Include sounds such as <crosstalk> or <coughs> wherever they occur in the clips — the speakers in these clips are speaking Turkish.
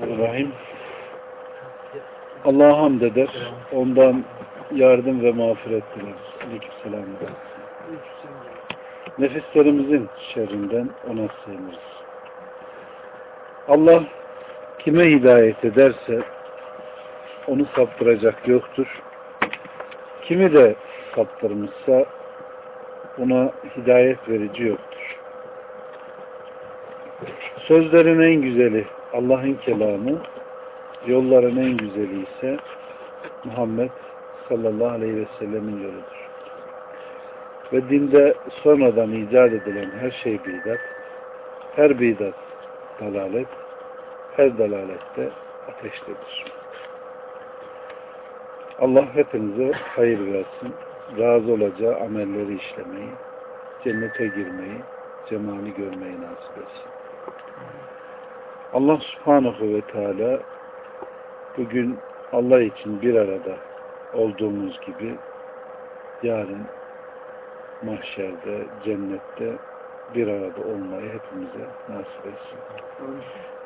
Rahim. Allah'a hamd eder. Ondan yardım ve mağfiret diler. Aleykümselam. Nefislerimizin şerrinden ona sığınırız. Allah kime hidayet ederse onu saptıracak yoktur. Kimi de saptırmışsa ona hidayet verici yoktur. Sözlerin en güzeli Allah'ın kelamı, yolların en güzeli ise Muhammed sallallahu aleyhi ve sellemin yoludur. Ve dinde sonradan icat edilen her şey bidat, her bidat dalalet, her dalalette ateştedir. Allah hepinize hayır versin, razı olacağı amelleri işlemeyi, cennete girmeyi, cemali görmeyi nasip etsin. Allah subhanahu ve teala bugün Allah için bir arada olduğumuz gibi yarın mahşerde, cennette bir arada olmayı hepimize nasip etsin.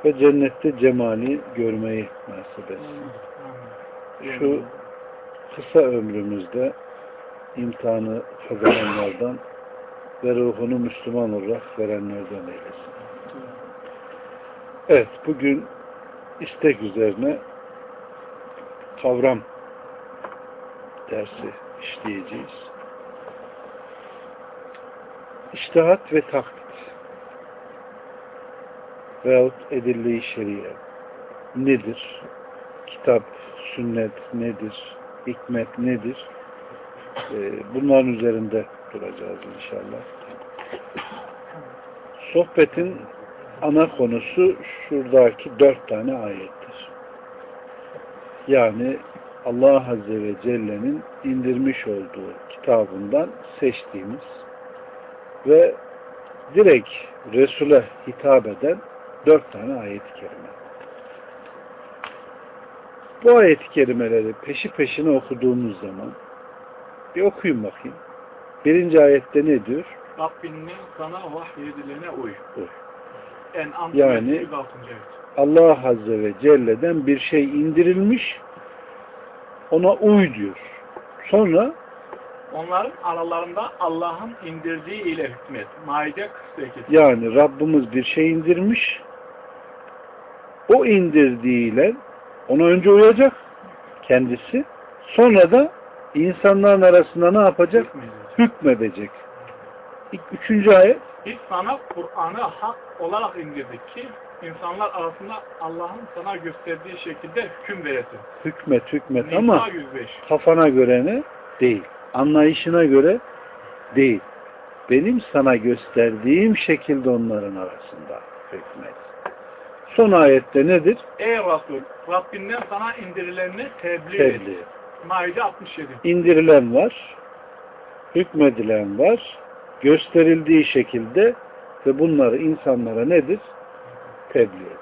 Ve cennette cemali görmeyi nasip etsin. Şu kısa ömrümüzde imtihanı kazananlardan ve ruhunu Müslüman olarak verenlerden eylesin. Evet, bugün istek üzerine kavram dersi işleyeceğiz. İştihat ve taklit veyahut edilli şeriye nedir? Kitap, sünnet nedir? Hikmet nedir? Ee, bunların üzerinde duracağız inşallah. Sohbetin ana konusu şuradaki dört tane ayettir. Yani Allah Azze ve Celle'nin indirmiş olduğu kitabından seçtiğimiz ve direkt Resul'e hitap eden dört tane ayet-i kerime. Bu ayet-i kerimeleri peşi peşine okuduğumuz zaman bir okuyun bakayım. Birinci ayette ne diyor? Rabbinin sana vahyedilene uy. Uy. En Yani- 106. ayet. Allah Azze ve Celle'den bir şey indirilmiş ona uy diyor. Sonra Onların aralarında Allah'ın indirdiği ile hükmet. Maide 48. yani Rabbimiz bir şey indirmiş o indirdiğiyle ona önce uyacak kendisi sonra da insanların arasında ne yapacak? Hükmedecek. İlk, üçüncü ayet Biz sana Kur'an'ı hak olarak indirdik ki insanlar arasında Allah'ın sana gösterdiği şekilde hüküm veresin. hükmet hükmet Nisa ama 105. kafana göre ne? Değil. Anlayışına göre değil. Benim sana gösterdiğim şekilde onların arasında hükmet. Son ayette nedir? Ey Resul, Rabbinden sana indirilenini tebliğ, et. Tebliğ. Maide 67. İndirilen var, hükmedilen var, gösterildiği şekilde ve bunları insanlara nedir? Tebliğ.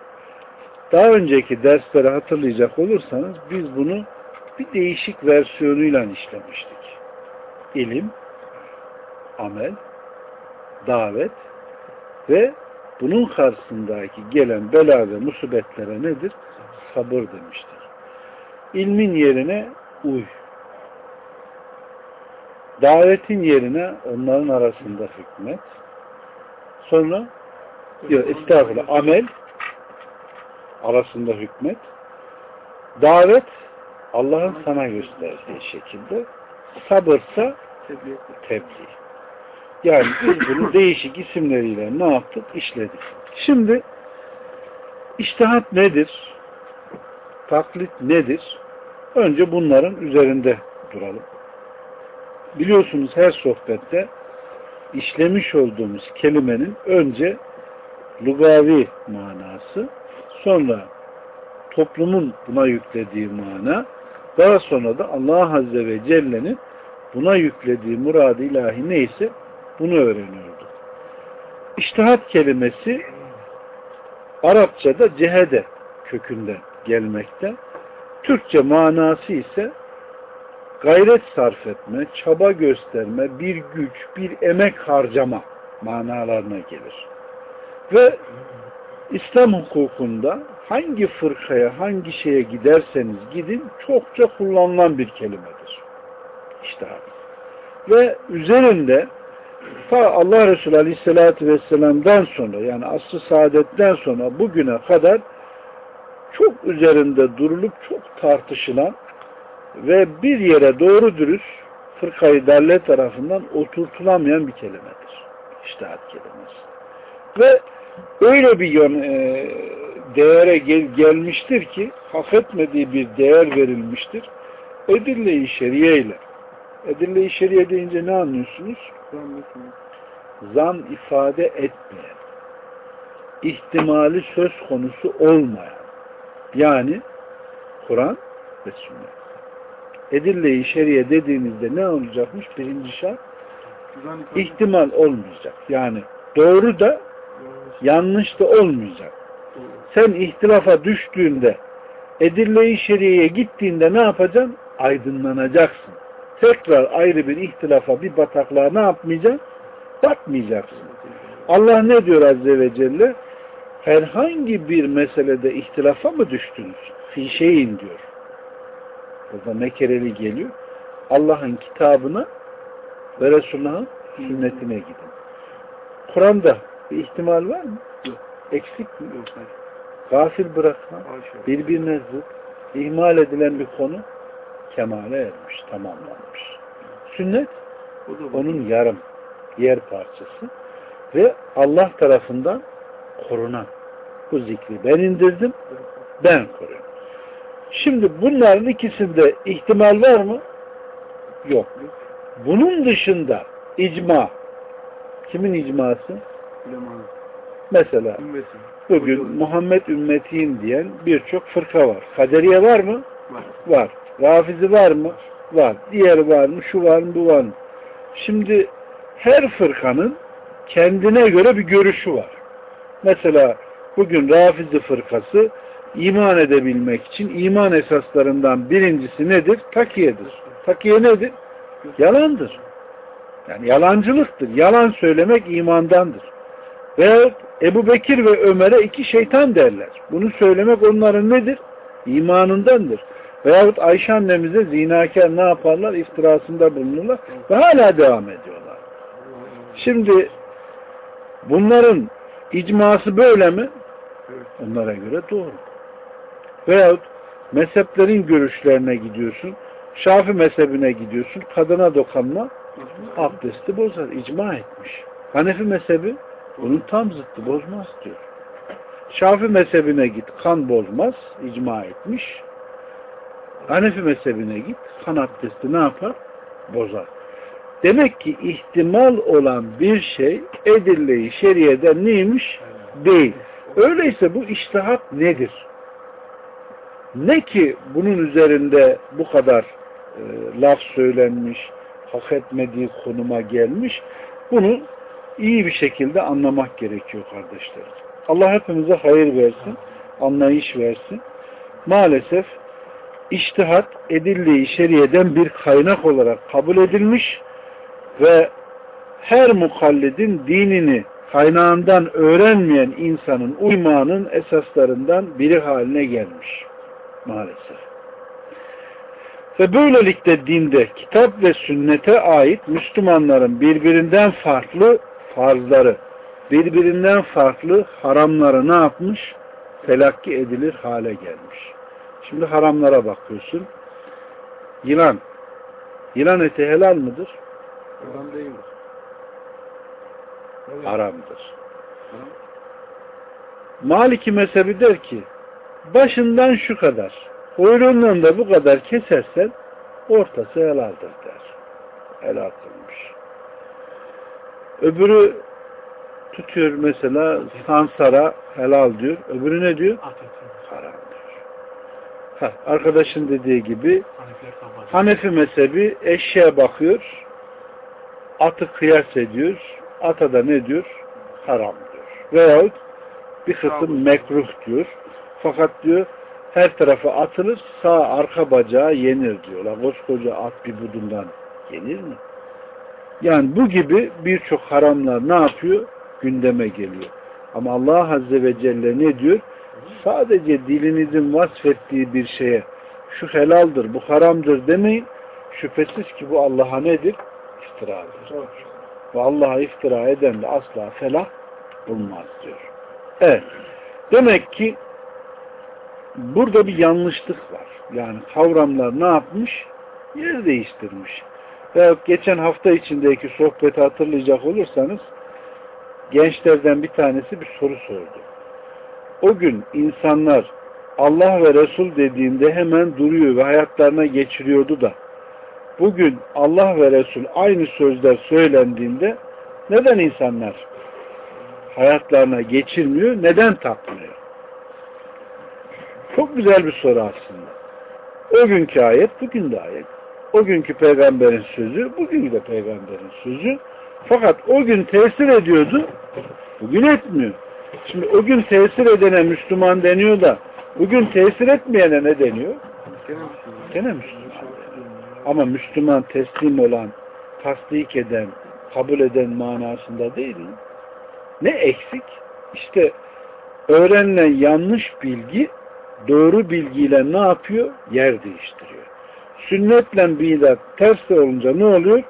Daha önceki dersleri hatırlayacak olursanız biz bunu bir değişik versiyonuyla işlemiştik. İlim, amel, davet ve bunun karşısındaki gelen bela ve musibetlere nedir? Sabır demiştik. İlmin yerine uy. Davetin yerine onların arasında hükmet. Sonra yok estağfurullah amel arasında hükmet. Davet Allah'ın sana gösterdiği şekilde sabırsa tebliğ. Yani biz bunu <laughs> değişik isimleriyle ne yaptık? İşledik. Şimdi iştihat nedir? Taklit nedir? Önce bunların üzerinde duralım. Biliyorsunuz her sohbette işlemiş olduğumuz kelimenin önce lugavi manası, sonra toplumun buna yüklediği mana, daha sonra da Allah Azze ve Celle'nin buna yüklediği murad-ı ilahi neyse bunu öğreniyorduk. İştihat kelimesi Arapçada cehede kökünden gelmekte. Türkçe manası ise gayret sarf etme, çaba gösterme, bir güç, bir emek harcama manalarına gelir. Ve İslam hukukunda hangi fırkaya, hangi şeye giderseniz gidin çokça kullanılan bir kelimedir. İçtihat. Ve üzerinde Allah Resulü Aleyhisselatü Vesselam'dan sonra yani asr-ı saadetten sonra bugüne kadar çok üzerinde durulup çok tartışılan ve bir yere doğru dürüst fırkayı derle tarafından oturtulamayan bir kelimedir. İçtihat kelimesi. Ve öyle bir yön, e, değere gel, gelmiştir ki hak etmediği bir değer verilmiştir. Edille-i şeriye ile. Edille-i şeriye deyince ne anlıyorsunuz? Zan ifade etmeyen, ihtimali söz konusu olmayan, yani Kur'an ve sünnet. Edille-i şeriye dediğinizde ne olacakmış? Birinci şart, ihtimal olmayacak. Yani doğru da yanlış da olmayacak. Sen ihtilafa düştüğünde edille-i şeriyeye gittiğinde ne yapacaksın? Aydınlanacaksın. Tekrar ayrı bir ihtilafa, bir bataklığa ne yapmayacaksın? Batmayacaksın. Allah ne diyor Azze ve Celle? Herhangi bir meselede ihtilafa mı düştünüz? Fi şeyin diyor. Burada nekereli geliyor. Allah'ın kitabına ve Resulullah'ın sünnetine gidin. Kur'an'da bir ihtimal var mı? Yok. Eksik mi? Yok, hayır. Gafil bırakma, birbirine zıt, ihmal edilen bir konu kemale ermiş, tamamlanmış. Sünnet onun yarım, yer parçası ve Allah tarafından korunan. Bu zikri ben indirdim, ben koruyorum. Şimdi bunların ikisinde ihtimal var mı? Yok. Bunun dışında icma, kimin icması? Mesela bugün. Muhammed ümmetiyim diyen birçok fırka var. Kaderiye var mı? Var. Var. Rafizi var mı? Var. Diğeri var mı? Şu var mı? Bu var mı? Şimdi her fırkanın kendine göre bir görüşü var. Mesela bugün Rafizi fırkası iman edebilmek için iman esaslarından birincisi nedir? Takiyedir. Takiye nedir? Yalandır. Yani yalancılıktır. Yalan söylemek imandandır. Veya Ebu Bekir ve Ömer'e iki şeytan derler. Bunu söylemek onların nedir? İmanındandır. Veyahut Ayşe annemize zinakar ne yaparlar? İftirasında bulunurlar ve hala devam ediyorlar. Şimdi bunların icması böyle mi? Onlara göre doğru. Veyahut mezheplerin görüşlerine gidiyorsun. Şafi mezhebine gidiyorsun. Kadına dokanma abdesti bozar. icma etmiş. Hanefi mezhebi bunun tam zıttı bozmaz diyor. Şafi mezhebine git kan bozmaz. icma etmiş. Hanefi mezhebine git kan abdesti ne yapar? Bozar. Demek ki ihtimal olan bir şey edille-i şeriyeden neymiş? Değil. Öyleyse bu iştihat nedir? Ne ki bunun üzerinde bu kadar e, laf söylenmiş, hak etmediği konuma gelmiş, bunu iyi bir şekilde anlamak gerekiyor kardeşlerim. Allah hepimize hayır versin, anlayış versin. Maalesef iştihat edildiği şeriyeden bir kaynak olarak kabul edilmiş ve her mukallidin dinini kaynağından öğrenmeyen insanın uymanın esaslarından biri haline gelmiş. Maalesef. Ve böylelikle dinde kitap ve sünnete ait Müslümanların birbirinden farklı farzları, birbirinden farklı haramları ne yapmış? Telakki edilir hale gelmiş. Şimdi haramlara bakıyorsun. Yılan. Yılan eti helal mıdır? Adam değil. Haramdır. Haram. Maliki mezhebi der ki başından şu kadar kuyruğundan da bu kadar kesersen ortası helaldir der. Helal kılmış. Öbürü tutuyor mesela sansara helal diyor. Öbürü ne diyor? Haram diyor. Ha, arkadaşın dediği gibi. Hanefi mezhebi eşeğe bakıyor atı kıyas ediyor. Ata da ne diyor? Haram diyor. Veyahut bir kısım mekruh diyor. Fakat diyor her tarafa atılır sağ arka bacağı yenir diyorlar. Koskoca at bir budundan yenir mi? Yani bu gibi birçok haramlar ne yapıyor? Gündeme geliyor. Ama Allah Azze ve Celle ne diyor? sadece dilinizin vasfettiği bir şeye şu helaldir, bu haramdır demeyin. Şüphesiz ki bu Allah'a nedir? İftiradır. Ve Allah'a iftira eden de asla felah bulmaz diyor. Evet. Demek ki burada bir yanlışlık var. Yani kavramlar ne yapmış? Yer değiştirmiş. Ve geçen hafta içindeki sohbeti hatırlayacak olursanız gençlerden bir tanesi bir soru sordu. O gün insanlar Allah ve Resul dediğinde hemen duruyor ve hayatlarına geçiriyordu da bugün Allah ve Resul aynı sözler söylendiğinde neden insanlar hayatlarına geçirmiyor, neden takmıyor? Çok güzel bir soru aslında. O günkü ayet, bugün de ayet. O günkü peygamberin sözü, bugün de peygamberin sözü. Fakat o gün tesir ediyordu, bugün etmiyor. Şimdi o gün tesir edene Müslüman deniyor da bugün tesir etmeyene ne deniyor? Gene Müslüman. Ama Müslüman teslim olan, tasdik eden, kabul eden manasında değil mi? Ne eksik? İşte öğrenilen yanlış bilgi doğru bilgiyle ne yapıyor? Yer değiştiriyor. Sünnetle bidat ters olunca ne oluyor?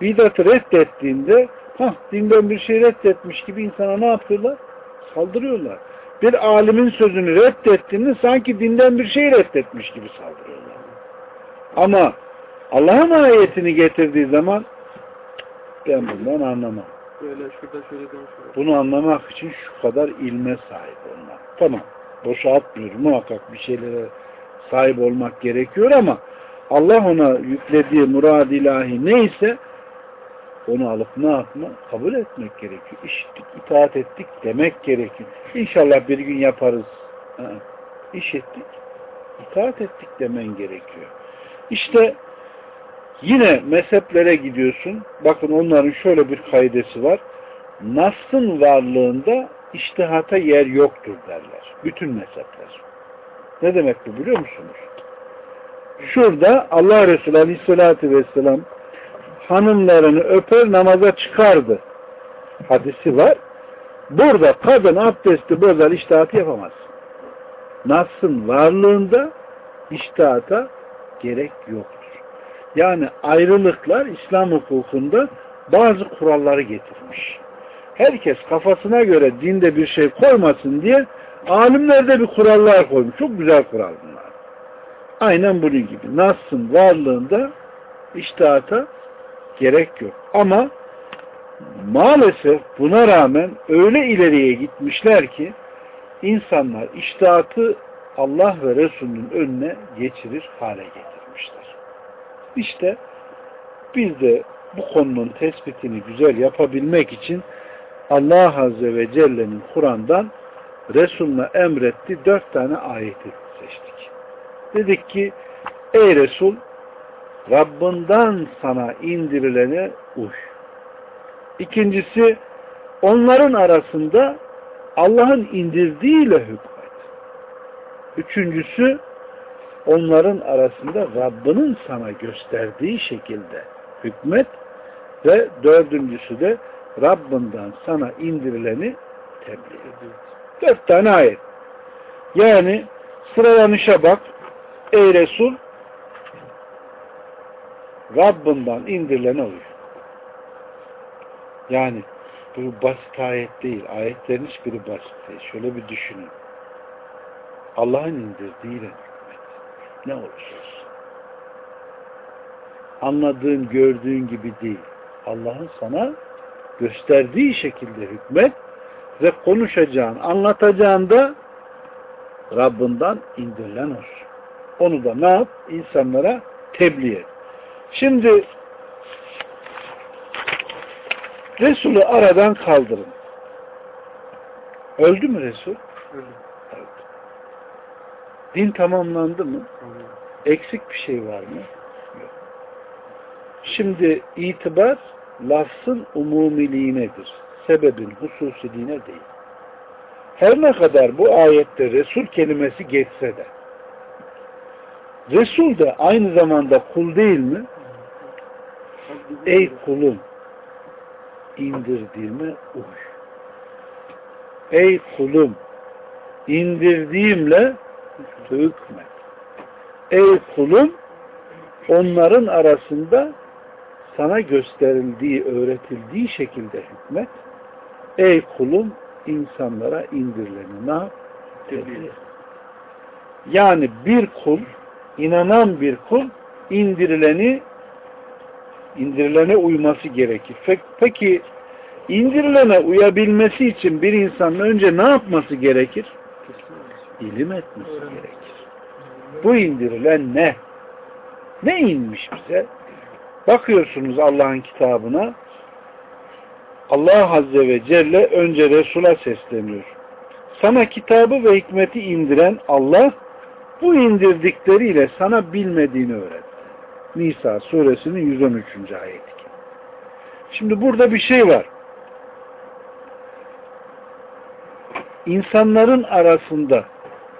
Bidatı reddettiğinde hah dinden bir şey reddetmiş gibi insana ne yapıyorlar? Saldırıyorlar. Bir alimin sözünü reddettiğinde sanki dinden bir şey reddetmiş gibi saldırıyorlar. Ama Allah'ın ayetini getirdiği zaman ben bundan anlamam. Böyle şurada şöyle. Bunu anlamak için şu kadar ilme sahip olmak. Tamam. Boşa atmıyorum. Muhakkak bir şeylere sahip olmak gerekiyor ama Allah ona yüklediği murad ilahi neyse onu alıp ne yapma? Kabul etmek gerekiyor. İşittik, itaat ettik demek gerekiyor. İnşallah bir gün yaparız. Ha, İş ettik, itaat ettik demen gerekiyor. İşte yine mezheplere gidiyorsun. Bakın onların şöyle bir kaidesi var. Nas'ın varlığında iştihata yer yoktur derler. Bütün mezhepler. Ne demek bu biliyor musunuz? Şurada Allah Resulü Aleyhisselatü Vesselam hanımlarını öper namaza çıkardı. Hadisi var. Burada kadın abdesti bozar iştihatı yapamaz. Nas'ın varlığında iştihata gerek yoktur. Yani ayrılıklar İslam hukukunda bazı kuralları getirmiş. Herkes kafasına göre dinde bir şey koymasın diye alimler de bir kurallar koymuş. Çok güzel kural bunlar. Aynen bunun gibi. Nas'ın varlığında iştihata gerek yok. Ama maalesef buna rağmen öyle ileriye gitmişler ki insanlar iştihatı Allah ve Resulünün önüne geçirir hale getirmişler. İşte biz de bu konunun tespitini güzel yapabilmek için Allah Azze ve Celle'nin Kur'an'dan Resulüne emretti dört tane ayeti seçtik. Dedik ki ey Resul Rabbinden sana indirilene uy. İkincisi onların arasında Allah'ın indirdiğiyle hükmet. Üçüncüsü onların arasında Rabbinin sana gösterdiği şekilde hükmet ve dördüncüsü de Rabbinden sana indirileni tebliğ et. Dört tane ayet. Yani sıralanışa bak. Ey Resul Rabbinden indirilene uy. Yani bu basit ayet değil. Ayetlerin hiçbiri basit değil. Şöyle bir düşünün. Allah'ın indirdiğiyle hükmet. Ne olursa. Anladığın, gördüğün gibi değil. Allah'ın sana gösterdiği şekilde hükmet ve konuşacağın, anlatacağın da Rabbinden indirilen olsun. Onu da ne yap? İnsanlara tebliğ et. Şimdi Resulü aradan kaldırın. Öldü mü Resul? Öldü. Din tamamlandı mı? Tamam. Eksik bir şey var mı? Yok. Şimdi itibar lafzın umumiliğinedir. Sebebin hususiliğine değil. Her ne kadar bu ayette Resul kelimesi geçse de Resul de aynı zamanda kul değil mi? Ey kulum indirdiğime uy. Ey kulum indirdiğimle hükmet. Ey kulum onların arasında sana gösterildiği, öğretildiği şekilde hükmet. Ey kulum insanlara indirileni ne yap? Tebliğ. Yani bir kul, inanan bir kul indirileni indirilene uyması gerekir. Peki indirilene uyabilmesi için bir insanın önce ne yapması gerekir? İlim etmesi gerekir. Bu indirilen ne? Ne inmiş bize? Bakıyorsunuz Allah'ın kitabına Allah Azze ve Celle önce Resul'a sesleniyor. Sana kitabı ve hikmeti indiren Allah bu indirdikleriyle sana bilmediğini öğretti. Nisa suresinin 113. ayeti. Şimdi burada bir şey var. İnsanların arasında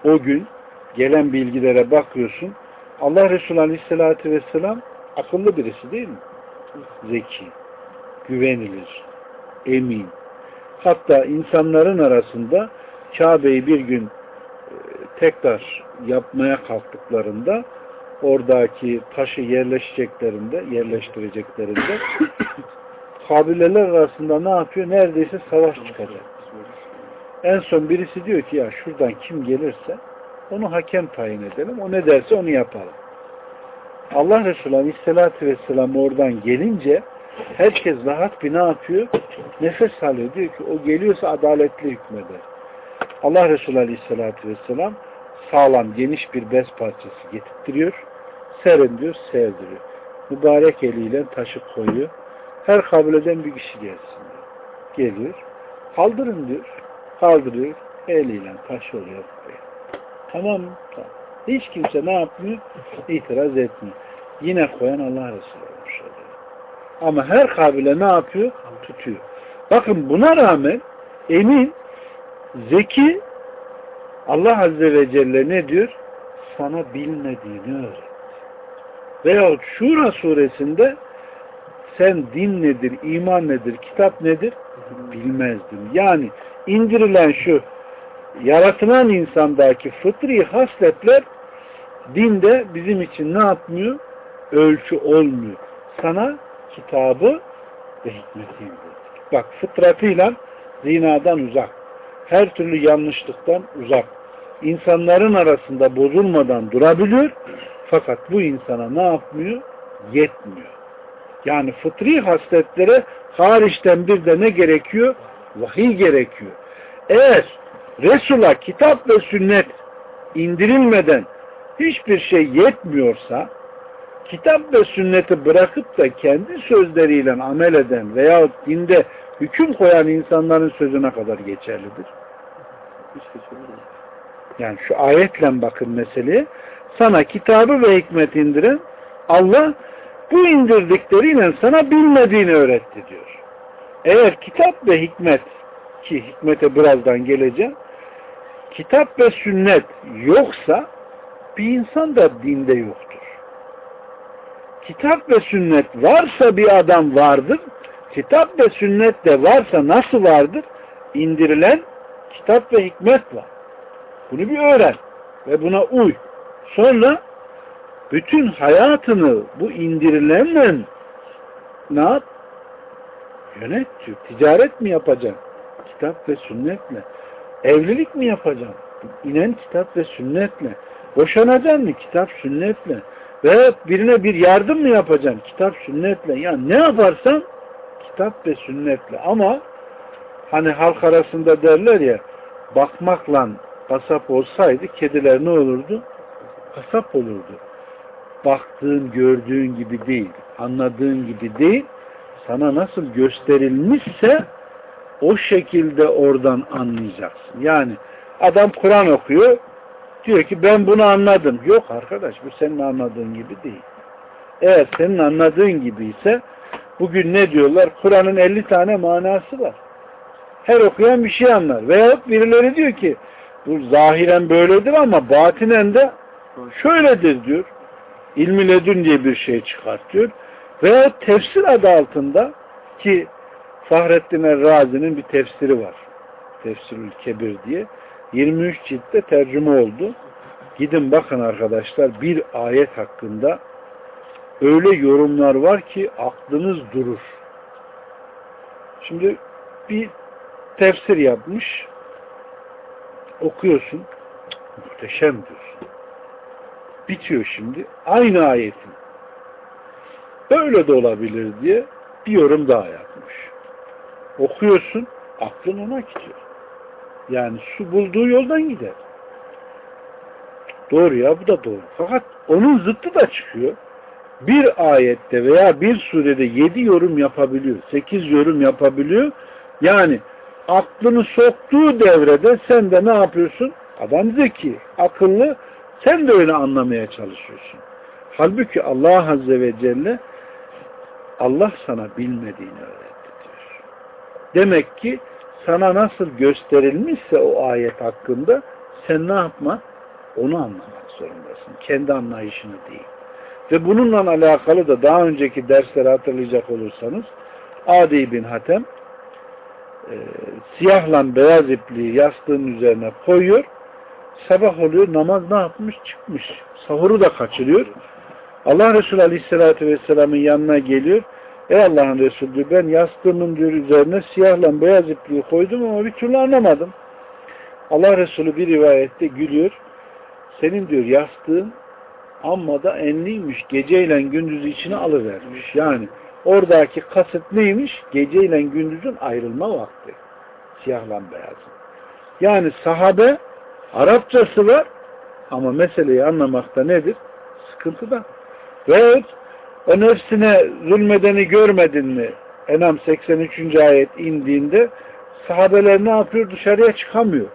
o gün gelen bilgilere bakıyorsun. Allah Resulü Aleyhisselatü Vesselam akıllı birisi değil mi? Zeki, güvenilir, emin. Hatta insanların arasında Kabe'yi bir gün e, tekrar yapmaya kalktıklarında oradaki taşı yerleşeceklerinde, yerleştireceklerinde <coughs> kabileler arasında ne yapıyor? Neredeyse savaş çıkacak. En son birisi diyor ki ya şuradan kim gelirse onu hakem tayin edelim. O ne derse onu yapalım. Allah Resulü Aleyhisselatü Vesselam oradan gelince herkes rahat bir ne yapıyor? Nefes alıyor. Diyor ki o geliyorsa adaletli hükmeder. Allah Resulü Aleyhisselatü Vesselam sağlam geniş bir bez parçası getirtiyor. Serin diyor, sevdiriyor. Mübarek eliyle taşı koyuyor. Her kabileden bir kişi gelsin diyor. Geliyor. Kaldırın diyor. Kaldırıyor. Eliyle taş oluyor. Tamam mı? Tamam. Hiç kimse ne yapmıyor? İtiraz etmiyor. Yine koyan Allah Resulü. Ama her kabile ne yapıyor? Tutuyor. Bakın buna rağmen emin, zeki Allah Azze ve Celle ne diyor? Sana bilmediğini öğret. Veyahut Şura suresinde sen din nedir, iman nedir, kitap nedir bilmezdin. Yani indirilen şu yaratılan insandaki fıtri hasletler dinde bizim için ne yapmıyor? Ölçü olmuyor. Sana kitabı ve hikmeti indirdik. Bak fıtratıyla zinadan uzak. Her türlü yanlışlıktan uzak. İnsanların arasında bozulmadan durabiliyor. Fakat bu insana ne yapmıyor? Yetmiyor. Yani fıtri hasletlere hariçten bir de ne gerekiyor? Vahiy gerekiyor. Eğer Resul'a kitap ve sünnet indirilmeden hiçbir şey yetmiyorsa kitap ve sünneti bırakıp da kendi sözleriyle amel eden veya dinde hüküm koyan insanların sözüne kadar geçerlidir. Yani şu ayetle bakın meseleye. Sana kitabı ve hikmet indiren Allah bu indirdikleriyle sana bilmediğini öğretti diyor. Eğer kitap ve hikmet ki hikmete birazdan geleceğim kitap ve sünnet yoksa bir insan da dinde yoktur. Kitap ve sünnet varsa bir adam vardır. Kitap ve sünnet de varsa nasıl vardır? İndirilen kitap ve hikmet var. Bunu bir öğren ve buna uy. Sonra bütün hayatını bu indirilenle ne yap? Yönet. Ticaret mi yapacaksın? Kitap ve sünnetle. Evlilik mi yapacaksın? İnen kitap ve sünnetle. Boşanacaksın mı? Kitap sünnetle. Ve birine bir yardım mı yapacaksın? Kitap sünnetle. Yani ne yaparsan kitap ve sünnetle. Ama hani halk arasında derler ya bakmakla kasap olsaydı kediler ne olurdu? Kasap olurdu. Baktığın, gördüğün gibi değil, anladığın gibi değil, sana nasıl gösterilmişse o şekilde oradan anlayacaksın. Yani adam Kur'an okuyor, diyor ki ben bunu anladım. Yok arkadaş bu senin anladığın gibi değil. Eğer senin anladığın gibi ise bugün ne diyorlar? Kur'an'ın 50 tane manası var. Her okuyan bir şey anlar. Veyahut birileri diyor ki bu zahiren böyledir ama batinen de şöyledir diyor. İlmi ledün diye bir şey çıkartıyor. Veya tefsir adı altında ki Fahrettin Er-Razi'nin bir tefsiri var. Tefsirül Kebir diye. 23 ciltte tercüme oldu. Gidin bakın arkadaşlar bir ayet hakkında öyle yorumlar var ki aklınız durur. Şimdi bir tefsir yapmış okuyorsun muhteşem diyorsun. Bitiyor şimdi. Aynı ayetin. Öyle de olabilir diye bir yorum daha yapmış. Okuyorsun aklın ona gidiyor. Yani su bulduğu yoldan gider. Doğru ya bu da doğru. Fakat onun zıttı da çıkıyor. Bir ayette veya bir surede yedi yorum yapabiliyor. Sekiz yorum yapabiliyor. Yani aklını soktuğu devrede sen de ne yapıyorsun? Adam zeki, akıllı. Sen de öyle anlamaya çalışıyorsun. Halbuki Allah Azze ve Celle Allah sana bilmediğini öğretti diyor. Demek ki sana nasıl gösterilmişse o ayet hakkında sen ne yapma? Onu anlamak zorundasın. Kendi anlayışını değil. Ve bununla alakalı da daha önceki dersleri hatırlayacak olursanız Adi bin Hatem e, siyahla beyaz ipliği yastığın üzerine koyuyor. Sabah oluyor namaz ne yapmış? Çıkmış. Sahuru da kaçırıyor. Allah Resulü Aleyhisselatü Vesselam'ın yanına geliyor. Ey Allah'ın Resulü ben yastığımın üzerine siyahla beyaz ipliği koydum ama bir türlü anlamadım. Allah Resulü bir rivayette gülüyor. Senin diyor yastığın amma da enliymiş. Geceyle gündüzü içine alıvermiş. Yani oradaki kasıt neymiş? Geceyle gündüzün ayrılma vakti. Siyahla beyazın. Yani sahabe Arapçası var ama meseleyi anlamakta nedir? Sıkıntıda. Ve o nefsine zulmedeni görmedin mi? Enam 83. ayet indiğinde sahabeler ne yapıyor? Dışarıya çıkamıyor.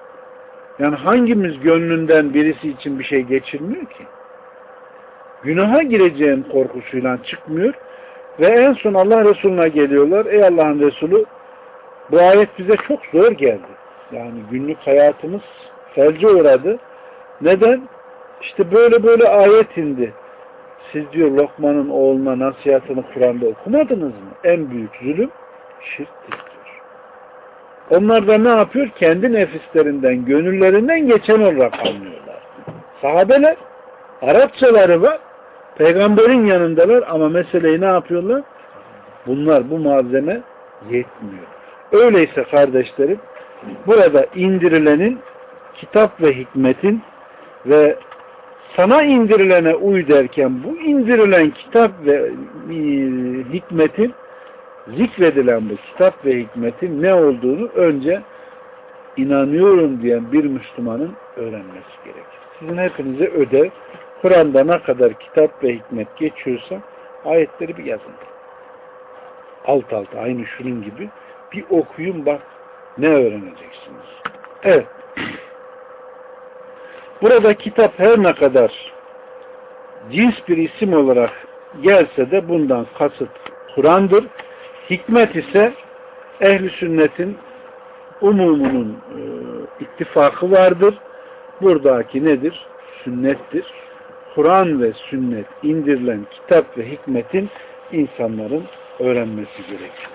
Yani hangimiz gönlünden birisi için bir şey geçirmiyor ki? Günaha gireceğin korkusuyla çıkmıyor. Ve en son Allah Resulüne geliyorlar. Ey Allah'ın Resulü bu ayet bize çok zor geldi. Yani günlük hayatımız felce uğradı. Neden? İşte böyle böyle ayet indi. Siz diyor Lokman'ın oğluna nasihatını Kur'an'da okumadınız mı? En büyük zulüm şirktir diyor. Onlar da ne yapıyor? Kendi nefislerinden, gönüllerinden geçen olarak anlıyorlar. Sahabeler Arapçaları var. Peygamberin yanındalar ama meseleyi ne yapıyorlar? Bunlar bu malzeme yetmiyor. Öyleyse kardeşlerim burada indirilenin kitap ve hikmetin ve sana indirilene uy derken bu indirilen kitap ve e, hikmetin zikredilen bu kitap ve hikmetin ne olduğunu önce inanıyorum diyen bir Müslümanın öğrenmesi gerekir. Sizin hepinize ödev Kur'an'da ne kadar kitap ve hikmet geçiyorsa ayetleri bir yazın. Alt alta aynı şunun gibi bir okuyun bak ne öğreneceksiniz. Evet. Burada kitap her ne kadar cins bir isim olarak gelse de bundan kasıt Kur'an'dır. Hikmet ise ehli sünnetin umumunun e, ittifakı vardır. Buradaki nedir? Sünnettir. Kur'an ve sünnet indirilen kitap ve hikmetin insanların öğrenmesi gerekir.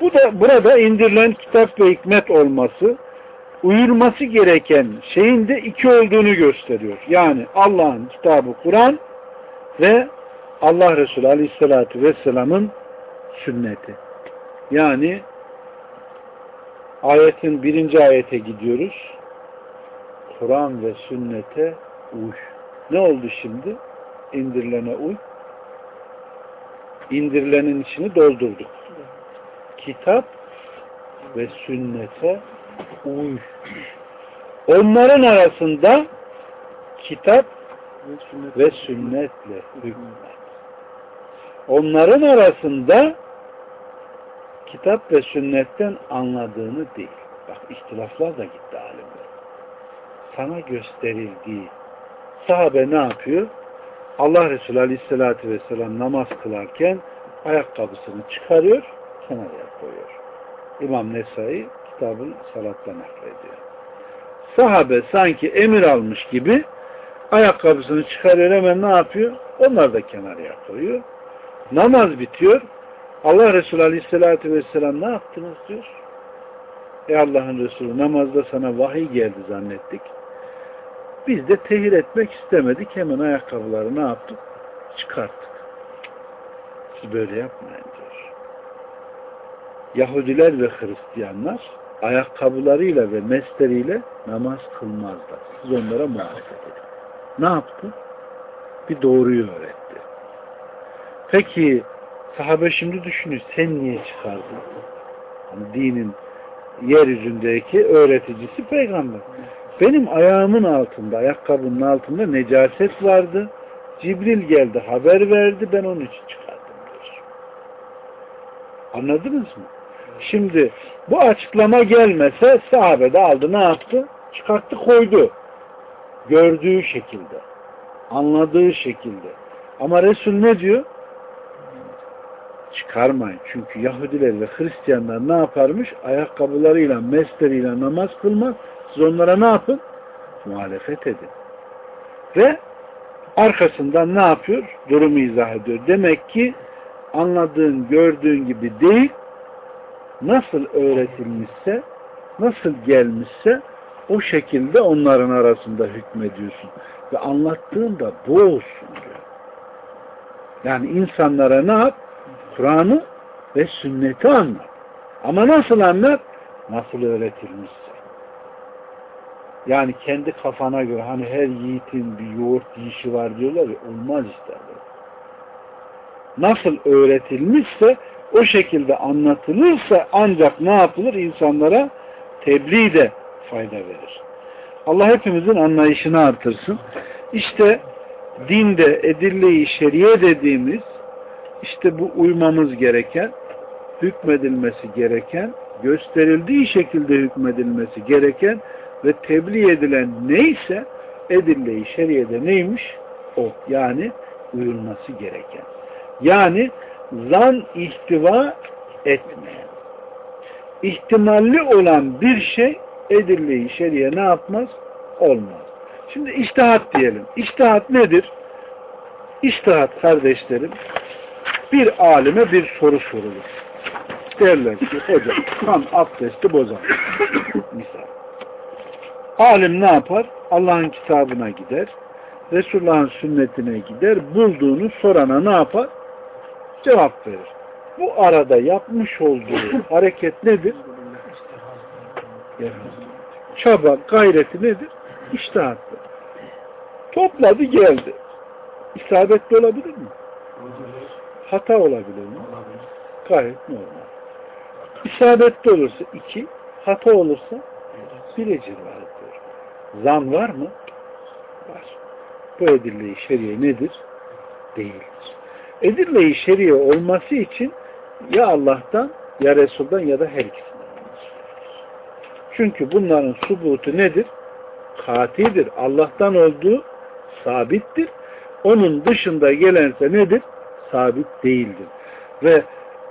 Bu da burada indirilen kitap ve hikmet olması uyurması gereken şeyin de iki olduğunu gösteriyor. Yani Allah'ın kitabı Kur'an ve Allah Resulü Aleyhisselatü Vesselam'ın sünneti. Yani ayetin birinci ayete gidiyoruz. Kur'an ve sünnete uy. Ne oldu şimdi? İndirilene uy. İndirilenin içini doldurduk. Kitap ve sünnete Onların arasında kitap ve sünnetle hükmet. Onların arasında kitap ve sünnetten anladığını değil. Bak ihtilaflar da gitti alimler. Sana gösterildiği sahabe ne yapıyor? Allah Resulü Aleyhisselatü Vesselam namaz kılarken ayakkabısını çıkarıyor, kenara koyuyor. İmam Nesai kitabın salatla naklediyor. Sahabe sanki emir almış gibi ayakkabısını çıkarıyor hemen ne yapıyor? Onlar da kenarıya koyuyor. Namaz bitiyor. Allah Resulü Aleyhisselatü Vesselam ne yaptınız diyor. Ey Allah'ın Resulü namazda sana vahiy geldi zannettik. Biz de tehir etmek istemedik. Hemen ayakkabıları ne yaptık? Çıkarttık. Siz böyle yapmayın diyor. Yahudiler ve Hristiyanlar ayakkabılarıyla ve mesleriyle namaz kılmazlar. Siz onlara muhalefet edin. Ne yaptı? Bir doğruyu öğretti. Peki sahabe şimdi düşünüyor. Sen niye çıkardın? Yani dinin yeryüzündeki öğreticisi peygamber. Benim ayağımın altında, ayakkabının altında necaset vardı. Cibril geldi, haber verdi. Ben onun için çıkardım diyor. Anladınız mı? Şimdi bu açıklama gelmese sahabe de aldı ne yaptı? Çıkarttı koydu. Gördüğü şekilde. Anladığı şekilde. Ama Resul ne diyor? Çıkarmayın. Çünkü Yahudiler ve Hristiyanlar ne yaparmış? Ayakkabılarıyla, mesleriyle namaz kılmaz. Siz onlara ne yapın? Muhalefet edin. Ve arkasından ne yapıyor? Durumu izah ediyor. Demek ki anladığın, gördüğün gibi değil, nasıl öğretilmişse, nasıl gelmişse o şekilde onların arasında hükmediyorsun. Ve anlattığın da bu olsun diyor. Yani insanlara ne yap? Kur'an'ı ve sünneti anlat. Ama nasıl anlat? Nasıl öğretilmişse. Yani kendi kafana göre hani her yiğitin bir yoğurt yiyişi var diyorlar ya olmaz işte. Nasıl öğretilmişse o şekilde anlatılırsa ancak ne yapılır? insanlara tebliğ de fayda verir. Allah hepimizin anlayışını artırsın. İşte dinde edille-i şeriye dediğimiz işte bu uymamız gereken, hükmedilmesi gereken, gösterildiği şekilde hükmedilmesi gereken ve tebliğ edilen neyse edille-i şeriyede neymiş? O. Yani uyulması gereken. Yani zan ihtiva etmeyen. İhtimalli olan bir şey edille-i şeriye ne yapmaz? Olmaz. Şimdi iştihat diyelim. İştihat nedir? İştihat kardeşlerim bir alime bir soru sorulur. Derler ki hocam kan abdesti bozar. <laughs> Misal. Alim ne yapar? Allah'ın kitabına gider. Resulullah'ın sünnetine gider. Bulduğunu sorana ne yapar? Cevap verir. Bu arada yapmış olduğu <laughs> hareket nedir? Çaba, gayreti nedir? İştihattır. Topladı geldi. İsabetli olabilir mi? Hata olabilir mi? Gayet normal. İsabetli olursa iki, hata olursa bir ecir var diyor. Zan var mı? Var. Bu edille-i şeriye nedir? Değildir. Edille-i şeriye olması için ya Allah'tan ya Resul'dan ya da her ikisinden. Çünkü bunların subutu nedir? Katidir. Allah'tan olduğu sabittir. Onun dışında gelense nedir? Sabit değildir. Ve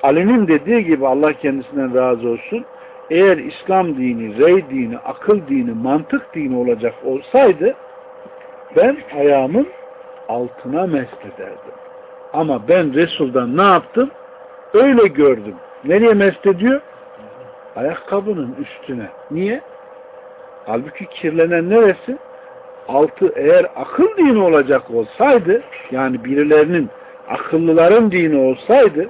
Ali'nin dediği gibi Allah kendisinden razı olsun eğer İslam dini, rey dini, akıl dini, mantık dini olacak olsaydı ben ayağımın altına mest ederdim. Ama ben Resul'dan ne yaptım? Öyle gördüm. Nereye mest ediyor? Ayakkabının üstüne. Niye? Halbuki kirlenen neresi? Altı eğer akıl dini olacak olsaydı yani birilerinin akıllıların dini olsaydı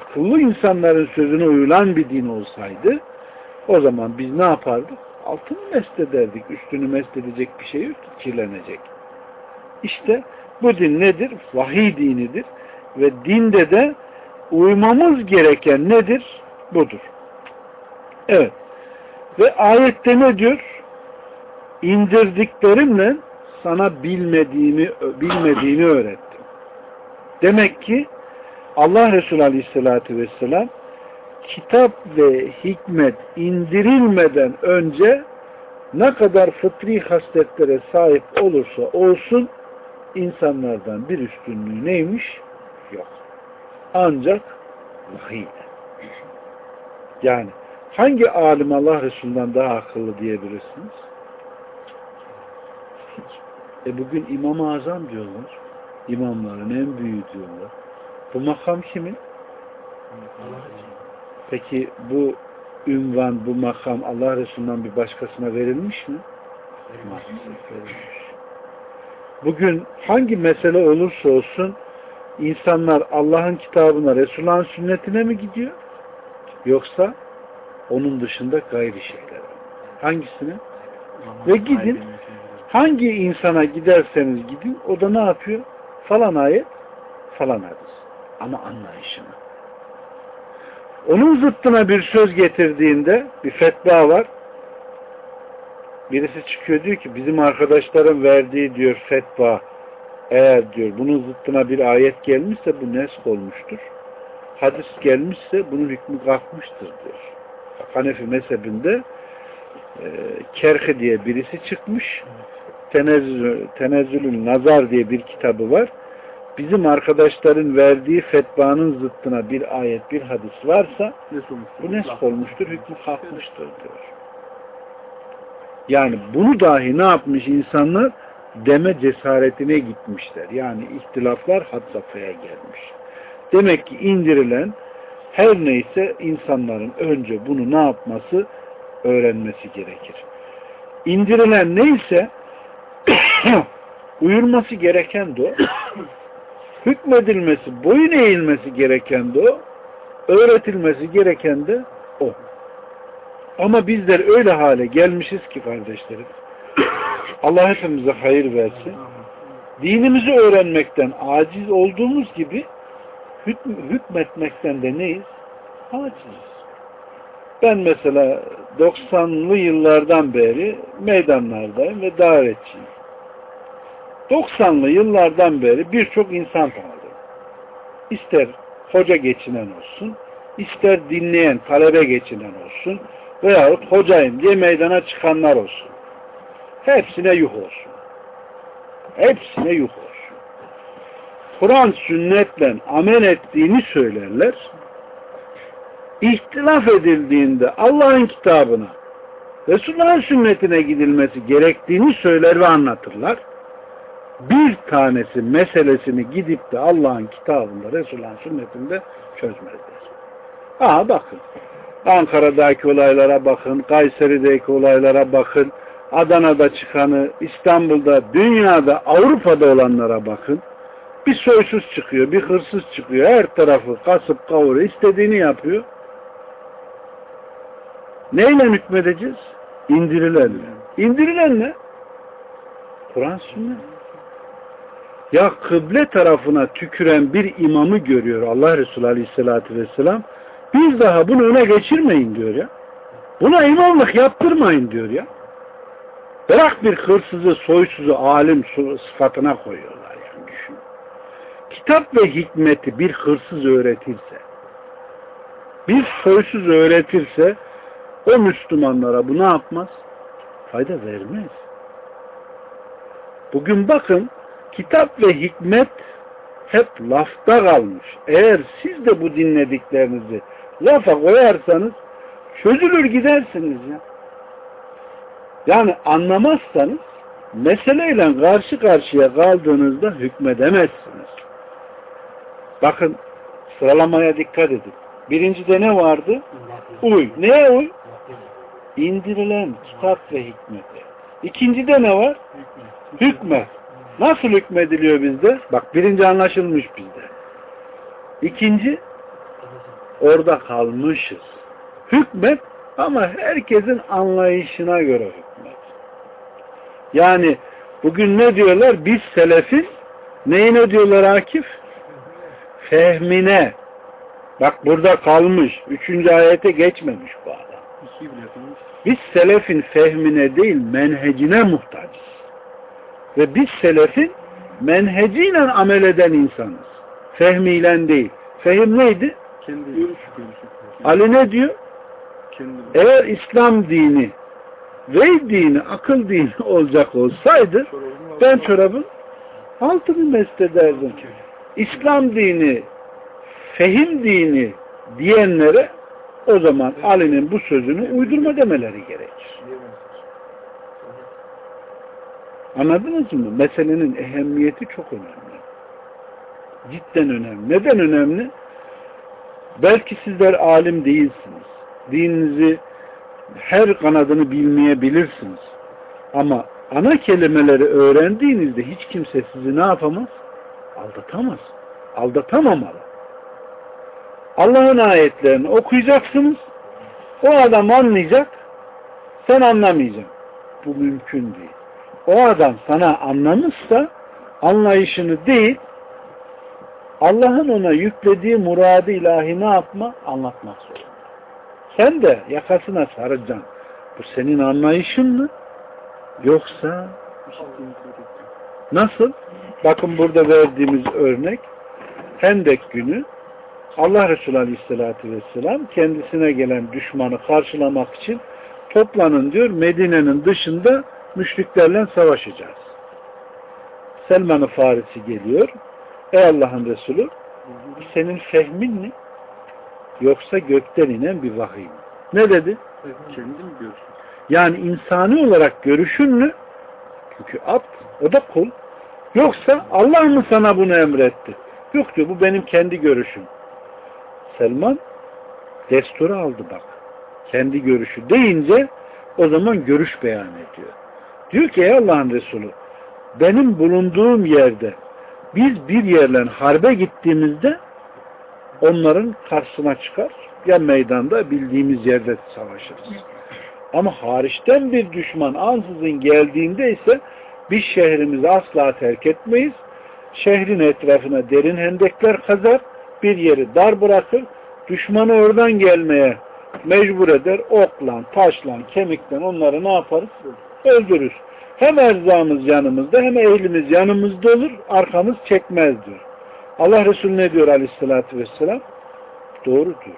akıllı insanların sözüne uyulan bir din olsaydı o zaman biz ne yapardık? Altını mest ederdik. Üstünü mest edecek bir şey yok kirlenecek. İşte bu din nedir? Vahiy dinidir. Ve dinde de uymamız gereken nedir? Budur. Evet. Ve ayette ne diyor? İndirdiklerimle sana bilmediğimi bilmediğini öğrettim. Demek ki Allah Resulü Aleyhisselatü Vesselam kitap ve hikmet indirilmeden önce ne kadar fıtri hasletlere sahip olursa olsun insanlardan bir üstünlüğü neymiş? Yok. Ancak vahiy. Yani hangi alim Allah Resulü'nden daha akıllı diyebilirsiniz? E bugün İmam-ı Azam diyorlar. İmamların en büyüğü diyorlar. Bu makam kimin? Peki bu ünvan, bu makam Allah Resulü'nden bir başkasına verilmiş mi? Maalesef verilmiş. Bugün hangi mesele olursa olsun insanlar Allah'ın kitabına, Resulullah'ın sünnetine mi gidiyor? Yoksa onun dışında gayri şeylere. Hangisine? Ve gidin hangi insana giderseniz gidin o da ne yapıyor? Falan ayet, falan hadis. Ama anlayışını. Onun zıttına bir söz getirdiğinde bir fetva var. Birisi çıkıyor diyor ki bizim arkadaşların verdiği diyor fetva eğer diyor bunun zıttına bir ayet gelmişse bu nesk olmuştur. Hadis gelmişse bunun hükmü kalkmıştır diyor. Hanefi mezhebinde e, Kerhi diye birisi çıkmış. Tenezzül, Tenezzülün Nazar diye bir kitabı var. Bizim arkadaşların verdiği fetvanın zıttına bir ayet, bir hadis varsa bu nesk olmuştur, hükmü kalkmıştır diyor. Yani bunu dahi ne yapmış insanlar? Deme cesaretine gitmişler. Yani ihtilaflar had safhaya gelmiş. Demek ki indirilen her neyse insanların önce bunu ne yapması? Öğrenmesi gerekir. İndirilen neyse <coughs> uyulması gereken de o. <coughs> Hükmedilmesi, boyun eğilmesi gereken de o. Öğretilmesi gereken de o. Ama bizler öyle hale gelmişiz ki kardeşlerim. <coughs> Allah hepimize hayır versin. Dinimizi öğrenmekten aciz olduğumuz gibi hükm hükmetmekten de neyiz? Aciziz. Ben mesela 90'lı yıllardan beri meydanlardayım ve davetçiyim. 90'lı yıllardan beri birçok insan tanıdım. İster hoca geçinen olsun, ister dinleyen, talebe geçinen olsun veyahut hocayım diye meydana çıkanlar olsun. Hepsine yuh olsun. Hepsine yuh olsun. Kur'an sünnetle amel ettiğini söylerler. İhtilaf edildiğinde Allah'ın kitabına Resulullah'ın sünnetine gidilmesi gerektiğini söyler ve anlatırlar. Bir tanesi meselesini gidip de Allah'ın kitabında, Resulullah'ın sünnetinde çözmezler. Aha bakın. Ankara'daki olaylara bakın, Kayseri'deki olaylara bakın, Adana'da çıkanı, İstanbul'da, dünyada, Avrupa'da olanlara bakın. Bir soysuz çıkıyor, bir hırsız çıkıyor, her tarafı kasıp kavuruyor, istediğini yapıyor. Neyle hükmedeceğiz? İndirilenle. İndirilen ne? Kur'an sünnet. Ya kıble tarafına tüküren bir imamı görüyor Allah Resulü Aleyhisselatü Vesselam. Bir daha bunu öne geçirmeyin diyor ya. Buna imamlık yaptırmayın diyor ya. Bırak bir hırsızı, soysuzu alim sıfatına koyuyorlar yani düşün. Kitap ve hikmeti bir hırsız öğretirse, bir soysuz öğretirse o Müslümanlara bu yapmaz? Fayda vermez. Bugün bakın kitap ve hikmet hep lafta kalmış. Eğer siz de bu dinlediklerinizi lafa koyarsanız çözülür gidersiniz ya. Yani anlamazsanız meseleyle karşı karşıya kaldığınızda hükmedemezsiniz. Bakın sıralamaya dikkat edin. Birincide ne vardı? Uy. Neye uy? İndirilen kitap ve hikmete. İkincide ne var? Hükme. Nasıl hükmediliyor bizde? Bak birinci anlaşılmış bizde. İkinci orada kalmışız. Hükmet ama herkesin anlayışına göre hükmet. Yani bugün ne diyorlar? Biz selefin neyine diyorlar Akif? Fehmine. Bak burada kalmış. Üçüncü ayete geçmemiş bu adam. Biz selefin fehmine değil menhecine muhtacız. Ve biz selefin menheciyle amel eden insanız. Fehmiyle değil. Fehim neydi? Kendi görüşü Ali ne diyor? Kendi Eğer İslam dini ve dini, akıl dini <laughs> olacak olsaydı ben çorabın altını mest ederdim. İslam dini, fehim dini diyenlere o zaman Ali'nin bu sözünü uydurma demeleri gerekir. Anladınız mı? Meselenin ehemmiyeti çok önemli. Cidden önemli. Neden önemli? Belki sizler alim değilsiniz. dininizi her kanadını bilmeyebilirsiniz. Ama ana kelimeleri öğrendiğinizde hiç kimse sizi ne yapamaz? Aldatamaz. Aldatamamalı. Allah'ın ayetlerini okuyacaksınız. O adam anlayacak. Sen anlamayacaksın. Bu mümkün değil. O adam sana anlamışsa anlayışını değil Allah'ın ona yüklediği muradı ilahi ne yapma? Anlatmak zorunda. Sen de yakasına saracaksın. Bu senin anlayışın mı? Yoksa nasıl? Bakın burada verdiğimiz örnek Hendek günü Allah Resulü Aleyhisselatü Vesselam kendisine gelen düşmanı karşılamak için toplanın diyor Medine'nin dışında müşriklerle savaşacağız. Selman-ı Farisi geliyor. Ey Allah'ın Resulü senin fehmin mi? Yoksa gökten inen bir vahiy mi? Ne dedi? Kendim görsün. Yani insani olarak görüşün mü? Çünkü abd, o da kul. Yoksa Allah mı sana bunu emretti? Yok diyor, bu benim kendi görüşüm. Selman desturu aldı bak. Kendi görüşü deyince o zaman görüş beyan ediyor. Diyor ki ey Allah'ın Resulü benim bulunduğum yerde biz bir yerle harbe gittiğimizde onların karşısına çıkar ya meydanda bildiğimiz yerde savaşırız. Ama hariçten bir düşman ansızın geldiğinde ise biz şehrimizi asla terk etmeyiz. Şehrin etrafına derin hendekler kazar, bir yeri dar bırakır, düşmanı oradan gelmeye mecbur eder, oklan, taşlan, kemikten onları ne yaparız? Öldürürüz. Hem erzağımız yanımızda hem ehlimiz yanımızda olur, arkamız çekmez diyor. Allah Resulü ne diyor aleyhissalatü vesselam? Doğru diyor.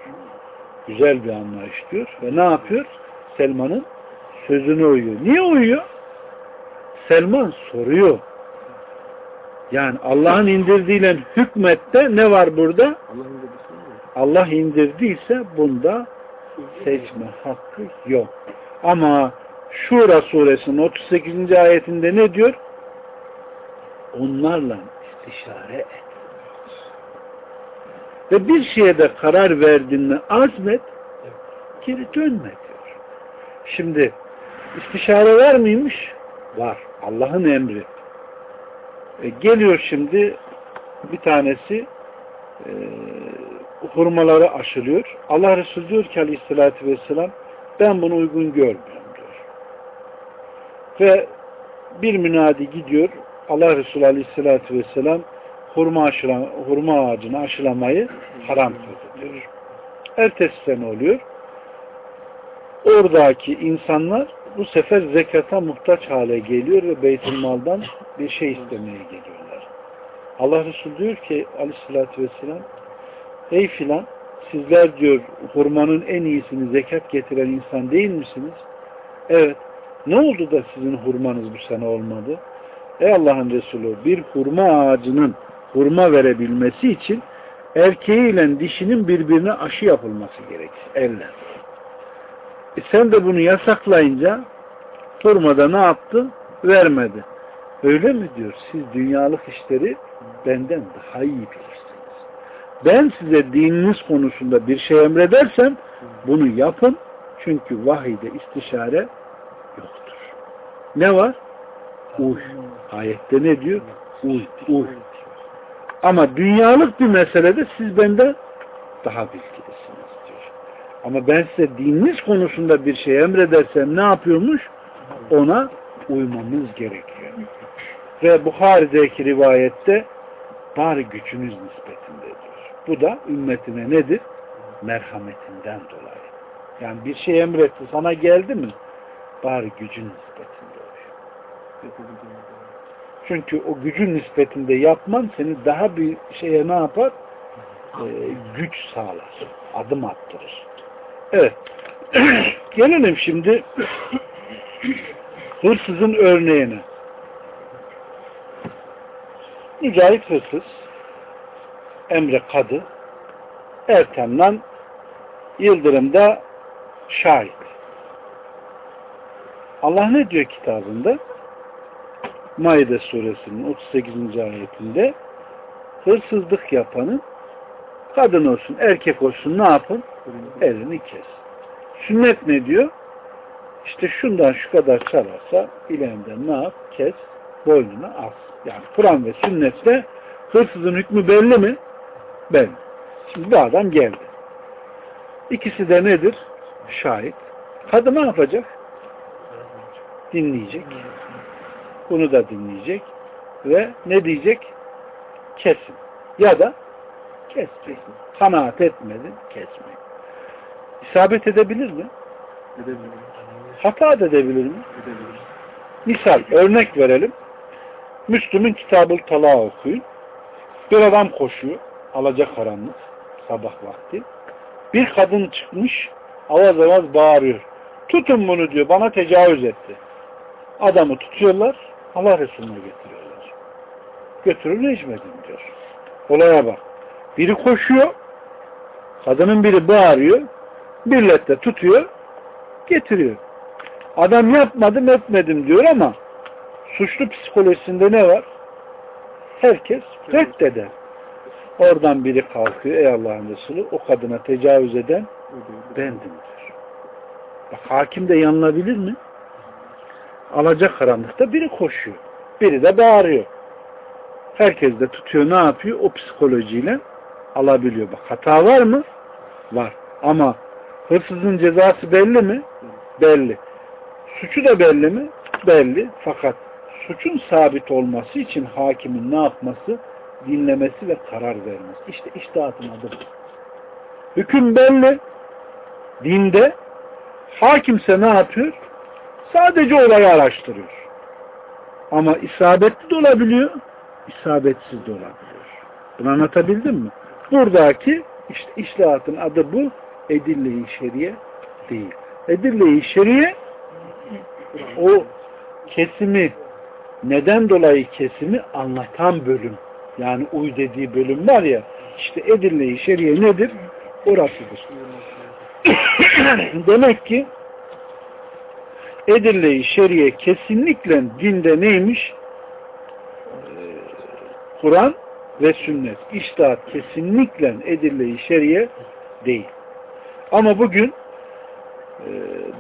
Güzel bir anlayış diyor. Ve ne yapıyor? Selman'ın sözüne uyuyor. Niye uyuyor? Selman soruyor. Yani Allah'ın indirdiğiyle hükmette ne var burada? Mi? Allah indirdiyse bunda seçme hakkı yok. Ama Şura suresinin 38. ayetinde ne diyor? Onlarla istişare et. Ve bir şeye de karar verdiğinde azmet, geri dönme diyor. Şimdi istişare var mıymış? Var. Allah'ın emri. E, geliyor şimdi bir tanesi e, hurmaları aşılıyor. Allah Resulü diyor ki aleyhissalatü vesselam ben bunu uygun görmüyorum. Ve bir münadi gidiyor Allah Resulü aleyhissalatü vesselam hurma, aşılan, hurma ağacını aşılamayı haram kıldı diyor. Ertesi sene oluyor. Oradaki insanlar bu sefer zekata muhtaç hale geliyor ve Beytülmal'dan bir şey istemeye geliyorlar. Allah Resulü diyor ki aleyhissalatü vesselam ey filan sizler diyor hurmanın en iyisini zekat getiren insan değil misiniz? Evet. Ne oldu da sizin hurmanız bu sene olmadı? Ey Allah'ın Resulü bir hurma ağacının hurma verebilmesi için erkeğiyle dişinin birbirine aşı yapılması gerekir. Elle. E sen de bunu yasaklayınca hurmada ne yaptı? Vermedi. Öyle mi diyor? Siz dünyalık işleri benden daha iyi bilirsiniz. Ben size dininiz konusunda bir şey emredersem bunu yapın. Çünkü vahide istişare. Ne var? Uy. Ayette ne diyor? Uy. Uy. Ama dünyalık bir meselede siz benden daha bilgilisiniz diyor. Ama ben size dininiz konusunda bir şey emredersem ne yapıyormuş? Ona uymamız gerekiyor. Ve Bukhari'deki rivayette bari gücünüz nispetindedir. Bu da ümmetine nedir? Merhametinden dolayı. Yani bir şey emretti sana geldi mi? Bari gücün nispetinde. Çünkü o gücün nispetinde yapman seni daha bir şeye ne yapar? Ee, güç sağlar. Adım attırır. Evet. <clears throat> Gelelim şimdi hırsızın örneğine. Mücahit hırsız Emre Kadı Ertem'le Yıldırım'da şahit. Allah ne diyor kitabında? Maide suresinin 38. ayetinde hırsızlık yapanın kadın olsun, erkek olsun ne yapın? Elini kes. Sünnet ne diyor? İşte şundan şu kadar çalarsa ileğinden ne yap? Kes, boynuna as. Yani Kur'an ve sünnetle hırsızın hükmü belli mi? Belli. Şimdi bu adam geldi. İkisi de nedir? Şahit. Kadın ne yapacak? Dinleyecek. Bunu da dinleyecek. Ve ne diyecek? Kesin. Ya da kesmeyin. Kanaat etmedin, kesmeyin. İsabet edebilir mi? Edebilirim. Hata da edebilir mi? Edebilirim. Misal, örnek verelim. Müslüm'ün kitabı talağı okuyun. Bir adam koşuyor. Alacakaranlık. Sabah vakti. Bir kadın çıkmış. Avaz avaz bağırıyor. Tutun bunu diyor. Bana tecavüz etti. Adamı tutuyorlar. Allah Resulüne getiriyorlar. Götürün rejimedin diyor. Olaya bak. Biri koşuyor. Kadının biri bağırıyor. Millet de tutuyor. Getiriyor. Adam yapmadım etmedim diyor ama suçlu psikolojisinde ne var? Herkes reddeder. Oradan biri kalkıyor ey Allah'ın Resulü o kadına tecavüz eden bendim diyor. Bak hakim de yanılabilir mi? Alacak karanlıkta biri koşuyor. Biri de bağırıyor. Herkes de tutuyor ne yapıyor? O psikolojiyle alabiliyor. Bak hata var mı? Var. Ama hırsızın cezası belli mi? Belli. Suçu da belli mi? Belli. Fakat suçun sabit olması için hakimin ne yapması? Dinlemesi ve karar vermesi. İşte iştahatın adı. Hüküm belli. Dinde hakimse ne yapıyor? Sadece olayı araştırıyor. Ama isabetli de olabiliyor, isabetsiz de olabiliyor. Bunu anlatabildim mi? Buradaki işte işlahatın adı bu. Edille-i şeriye değil. Edille-i şeriye o kesimi neden dolayı kesimi anlatan bölüm. Yani uy dediği bölüm var ya işte edille-i şeriye nedir? Orasıdır. <coughs> Demek ki edille-i şeriye kesinlikle dinde neymiş? Ee, Kur'an ve sünnet. İştahat kesinlikle edille-i şeriye değil. Ama bugün e,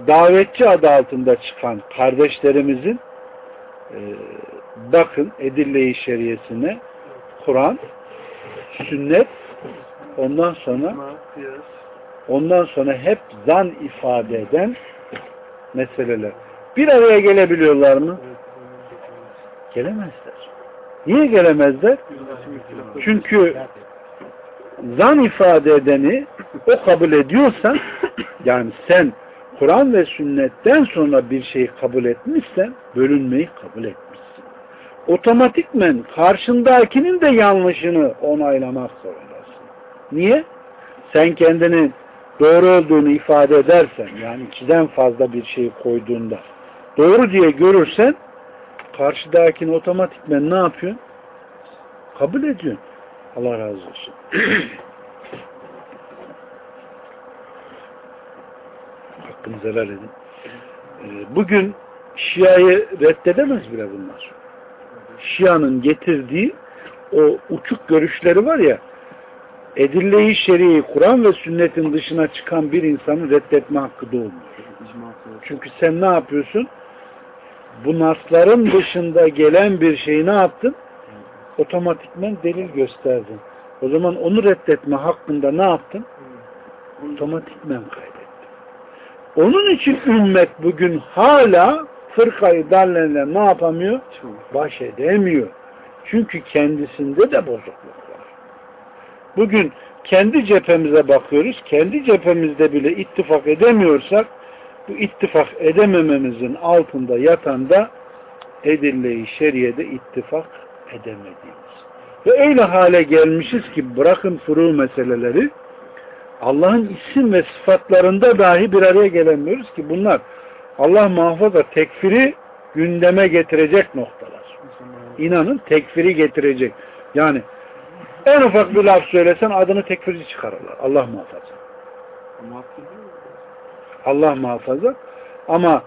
davetçi adı altında çıkan kardeşlerimizin e, bakın edille-i şeriyesine Kur'an, sünnet ondan sonra ondan sonra hep zan ifade eden meseleler. Bir araya gelebiliyorlar mı? Gelemezler. Niye gelemezler? Çünkü zan ifade edeni o kabul ediyorsan yani sen Kur'an ve sünnetten sonra bir şeyi kabul etmişsen bölünmeyi kabul etmişsin. Otomatikmen karşındakinin de yanlışını onaylamak zorundasın. Niye? Sen kendini doğru olduğunu ifade edersen yani ikiden fazla bir şey koyduğunda doğru diye görürsen karşıdakini otomatikmen ne yapıyorsun? Kabul ediyorsun. Allah razı olsun. <clears throat> Hakkınızı helal edin. Ee, Bugün Şia'yı reddedemez bile bunlar. Şia'nın getirdiği o uçuk görüşleri var ya edille-i şer'i Kur'an ve sünnetin dışına çıkan bir insanın reddetme hakkı doğmuyor. Çünkü sen ne yapıyorsun? Bu nasların dışında gelen bir şeyi ne yaptın? Otomatikmen delil gösterdin. O zaman onu reddetme hakkında ne yaptın? Otomatikmen kaydettin. Onun için ümmet bugün hala fırkayı dallenle ne yapamıyor? Baş edemiyor. Çünkü kendisinde de bozukluk var. Bugün kendi cephemize bakıyoruz. Kendi cephemizde bile ittifak edemiyorsak bu ittifak edemememizin altında yatan da edille-i şeriyede ittifak edemediğimiz. Ve öyle hale gelmişiz ki bırakın furu meseleleri Allah'ın isim ve sıfatlarında dahi bir araya gelemiyoruz ki bunlar Allah muhafaza tekfiri gündeme getirecek noktalar. İnanın tekfiri getirecek. Yani en ufak bir laf söylesen adını tekfirci çıkarırlar. Allah muhafaza. Allah muhafaza. Ama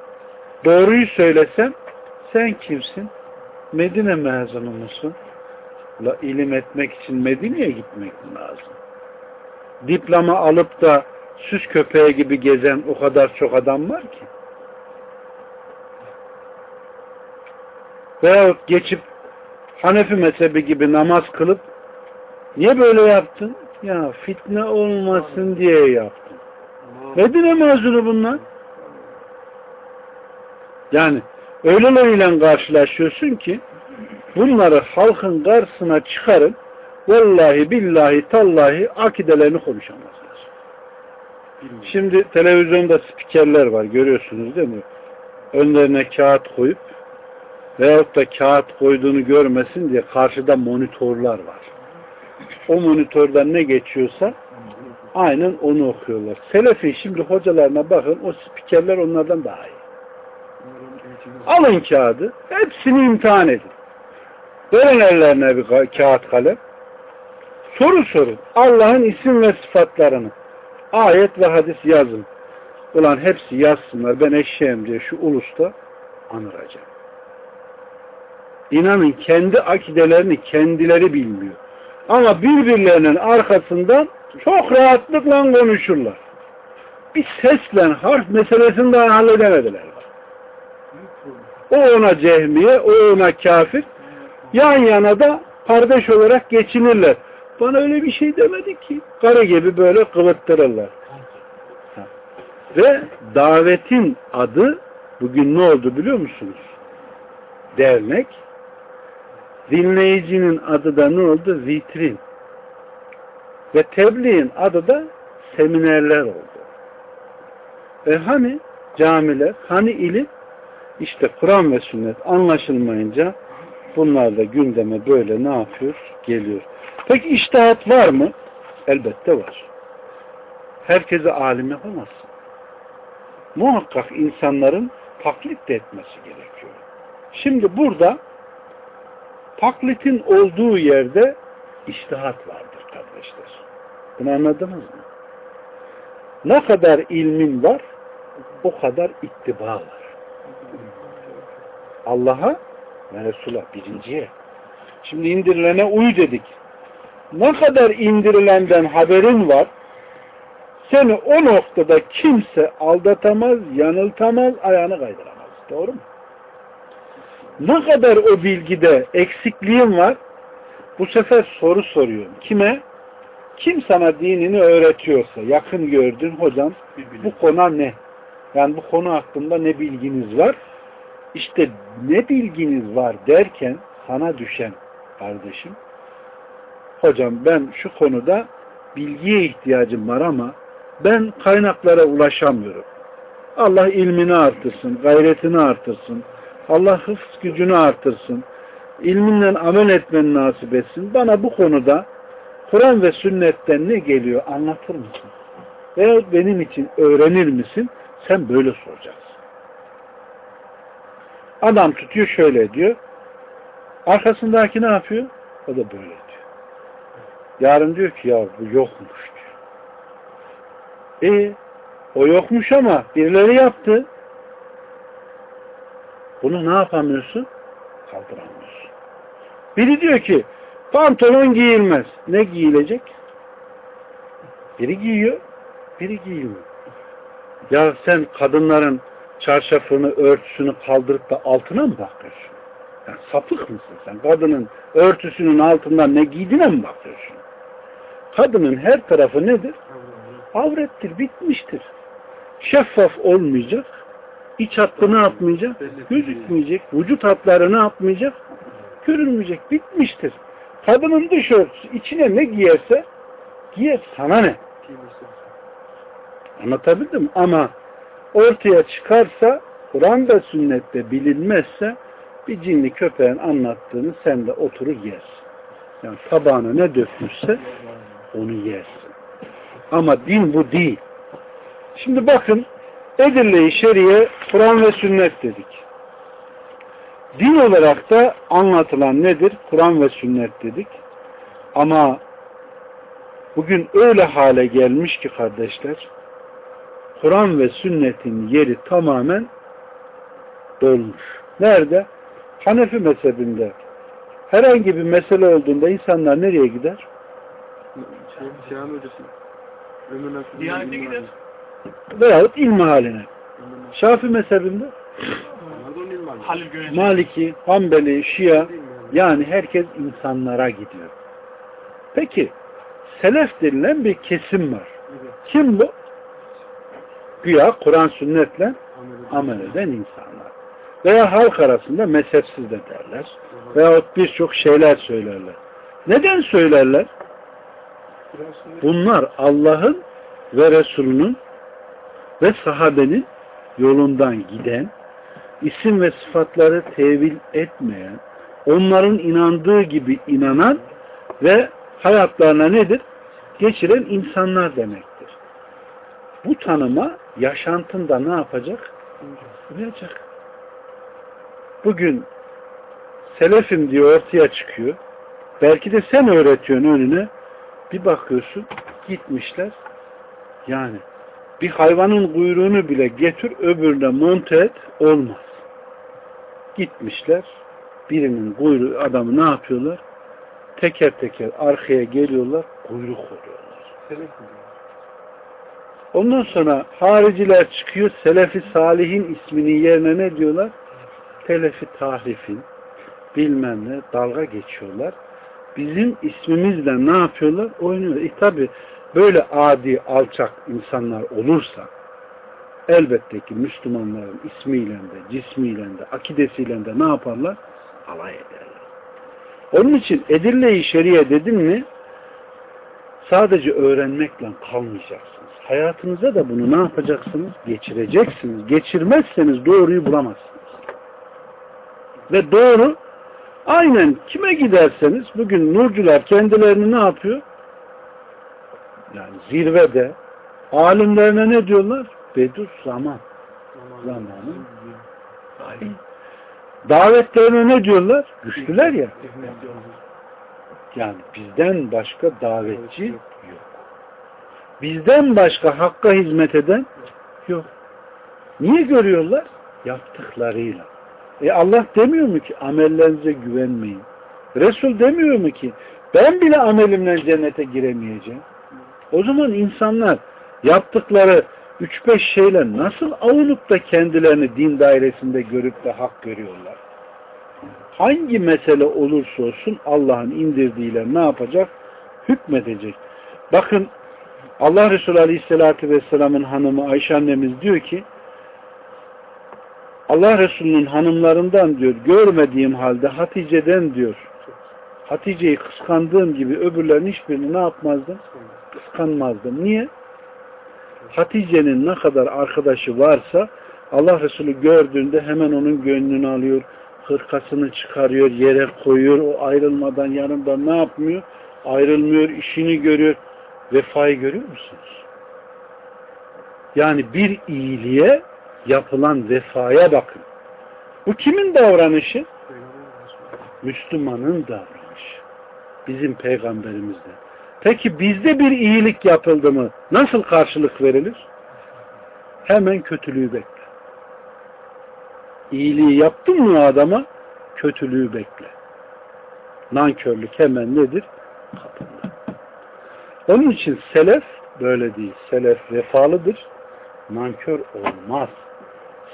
doğruyu söylesen sen kimsin? Medine mezunu musun? La ilim etmek için Medine'ye gitmek lazım? Diploma alıp da süs köpeği gibi gezen o kadar çok adam var ki. Veyahut geçip Hanefi mezhebi gibi namaz kılıp niye böyle yaptın? Ya fitne olmasın diye yaptım. Medine mezunu bunlar. Yani öyleleriyle karşılaşıyorsun ki bunları halkın karşısına çıkarın vallahi billahi tallahi akidelerini konuşamazlar. Şimdi televizyonda spikerler var görüyorsunuz değil mi? Önlerine kağıt koyup veyahut da kağıt koyduğunu görmesin diye karşıda monitörler var. O monitörden ne geçiyorsa aynen onu okuyorlar. Selefi şimdi hocalarına bakın o spikerler onlardan daha iyi. Alın kağıdı, hepsini imtihan edin. Verin ellerine bir ka- kağıt kalem. Soru sorun. Allah'ın isim ve sıfatlarını. Ayet ve hadis yazın. Ulan hepsi yazsınlar. Ben eşeğim diye şu ulusta anıracağım. İnanın kendi akidelerini kendileri bilmiyor. Ama birbirlerinin arkasından çok rahatlıkla konuşurlar. Bir sesle harf meselesini daha halledemediler. O ona cehmiye, o ona kafir. Yan yana da kardeş olarak geçinirler. Bana öyle bir şey demedi ki. Karı gibi böyle kıvırttırırlar. Ve davetin adı bugün ne oldu biliyor musunuz? Dernek. Dinleyicinin adı da ne oldu? Vitrin. Ve tebliğin adı da seminerler oldu. E hani camiler, hani ilim? İşte Kur'an ve sünnet anlaşılmayınca bunlar da gündeme böyle ne yapıyor? Geliyor. Peki iştihat var mı? Elbette var. Herkese alim yapamazsın. Muhakkak insanların taklit de etmesi gerekiyor. Şimdi burada taklitin olduğu yerde iştihat vardır kardeşler. Bunu anladınız mı? Ne kadar ilmin var o kadar ittiba var. Allah'a ve Resul'a birinciye. Şimdi indirilene uy dedik. Ne kadar indirilenden haberin var seni o noktada kimse aldatamaz, yanıltamaz, ayağını kaydıramaz. Doğru mu? Ne kadar o bilgide eksikliğin var bu sefer soru soruyorum. Kime? Kim sana dinini öğretiyorsa, yakın gördün hocam bu konu ne? Yani bu konu hakkında ne bilginiz var? İşte ne bilginiz var derken sana düşen kardeşim hocam ben şu konuda bilgiye ihtiyacım var ama ben kaynaklara ulaşamıyorum. Allah ilmini artırsın, gayretini artırsın. Allah hıfz gücünü artırsın. İlminle amel etmeni nasip etsin. Bana bu konuda Kur'an ve sünnetten ne geliyor anlatır mısın? Veya benim için öğrenir misin? Sen böyle soracaksın. Adam tutuyor şöyle diyor. Arkasındaki ne yapıyor? O da böyle diyor. Yarın diyor ki ya bu yokmuş diyor. E o yokmuş ama birileri yaptı. Bunu ne yapamıyorsun? Kaldıramıyorsun. Biri diyor ki pantolon giyilmez. Ne giyilecek? Biri giyiyor, biri giymiyor. Ya sen kadınların çarşafını, örtüsünü kaldırıp da altına mı bakıyorsun? Yani sapık mısın sen? Kadının örtüsünün altından ne giydiğine mi bakıyorsun? Kadının her tarafı nedir? Avrettir, bitmiştir. Şeffaf olmayacak. İç hattı ne yapmayacak? Gözükmeyecek. Vücut hatları ne yapmayacak? Görünmeyecek. Bitmiştir. Kadının dış örtüsü içine ne giyerse giyer. Sana ne? Anlatabildim? Ama ortaya çıkarsa Kur'an ve sünnette bilinmezse bir cinli köpeğin anlattığını sen de oturur yersin. Yani tabağına ne dökmüşse onu yersin. Ama din bu değil. Şimdi bakın Edille-i Şeriye Kur'an ve sünnet dedik. Din olarak da anlatılan nedir? Kur'an ve sünnet dedik. Ama bugün öyle hale gelmiş ki kardeşler Kur'an ve sünnetin yeri tamamen dolmuş. Nerede? Hanefi mezhebinde. Herhangi bir mesele olduğunda insanlar nereye gider? Şey, hocası. Ömür? Diyanete gider. Veyahut ilmi haline. Şafi mezhebinde. Maliki, Hanbeli, Şia yani herkes insanlara gidiyor. Peki selef denilen bir kesim var. Kim bu? Güya Kur'an sünnetle amel eden insanlar. Veya halk arasında mezhepsiz de derler. Veyahut birçok şeyler söylerler. Neden söylerler? Bunlar Allah'ın ve Resulünün ve sahabenin yolundan giden, isim ve sıfatları tevil etmeyen, onların inandığı gibi inanan ve hayatlarına nedir? Geçiren insanlar demektir. Bu tanıma yaşantında ne yapacak? Uyacak. Bugün selefim diye ortaya çıkıyor. Belki de sen öğretiyorsun önüne. Bir bakıyorsun gitmişler. Yani bir hayvanın kuyruğunu bile getir öbürüne monte et olmaz. Gitmişler. Birinin kuyruğu adamı ne yapıyorlar? Teker teker arkaya geliyorlar. Kuyruk oluyorlar. Ondan sonra hariciler çıkıyor. Selefi Salih'in isminin yerine ne diyorlar? Telefi Tahrif'in bilmem ne dalga geçiyorlar. Bizim ismimizle ne yapıyorlar? Oynuyorlar. E tabi böyle adi, alçak insanlar olursa elbette ki Müslümanların ismiyle de, cismiyle de, akidesiyle de ne yaparlar? Alay ederler. Onun için edille-i şeriye dedim mi sadece öğrenmekle kalmayacaksınız. Hayatınıza da bunu ne yapacaksınız? Geçireceksiniz. Geçirmezseniz doğruyu bulamazsınız. Ve doğru aynen kime giderseniz bugün nurcular kendilerini ne yapıyor? Yani zirvede alimlerine ne diyorlar? Bedur zaman. Zamanı. Davetlerine ne diyorlar? Güçlüler ya. Yani bizden başka davetçi yok. Bizden başka hakka hizmet eden yok. Niye görüyorlar? Yaptıklarıyla. E Allah demiyor mu ki amellerinize güvenmeyin? Resul demiyor mu ki ben bile amelimle cennete giremeyeceğim? O zaman insanlar yaptıkları 3-5 şeyle nasıl avunup da kendilerini din dairesinde görüp de hak görüyorlar? Hangi mesele olursa olsun Allah'ın indirdiğiyle ne yapacak? Hükmedecek. Bakın Allah Resulü Aleyhisselatü Vesselam'ın hanımı Ayşe annemiz diyor ki Allah Resulü'nün hanımlarından diyor görmediğim halde Hatice'den diyor Hatice'yi kıskandığım gibi öbürlerin hiçbirini ne yapmazdım? Kıskanmazdım. Niye? Hatice'nin ne kadar arkadaşı varsa Allah Resulü gördüğünde hemen onun gönlünü alıyor, hırkasını çıkarıyor, yere koyuyor, o ayrılmadan yanında ne yapmıyor? Ayrılmıyor, işini görüyor. Vefayı görüyor musunuz? Yani bir iyiliğe yapılan vefaya bakın. Bu kimin davranışı? Müslümanın davranışı. Bizim peygamberimizde. Peki bizde bir iyilik yapıldı mı nasıl karşılık verilir? Hemen kötülüğü bekle. İyiliği yaptın mı adama kötülüğü bekle. Nankörlük hemen nedir? Kapında. Onun için selef böyle değil. Selef vefalıdır. Nankör olmaz.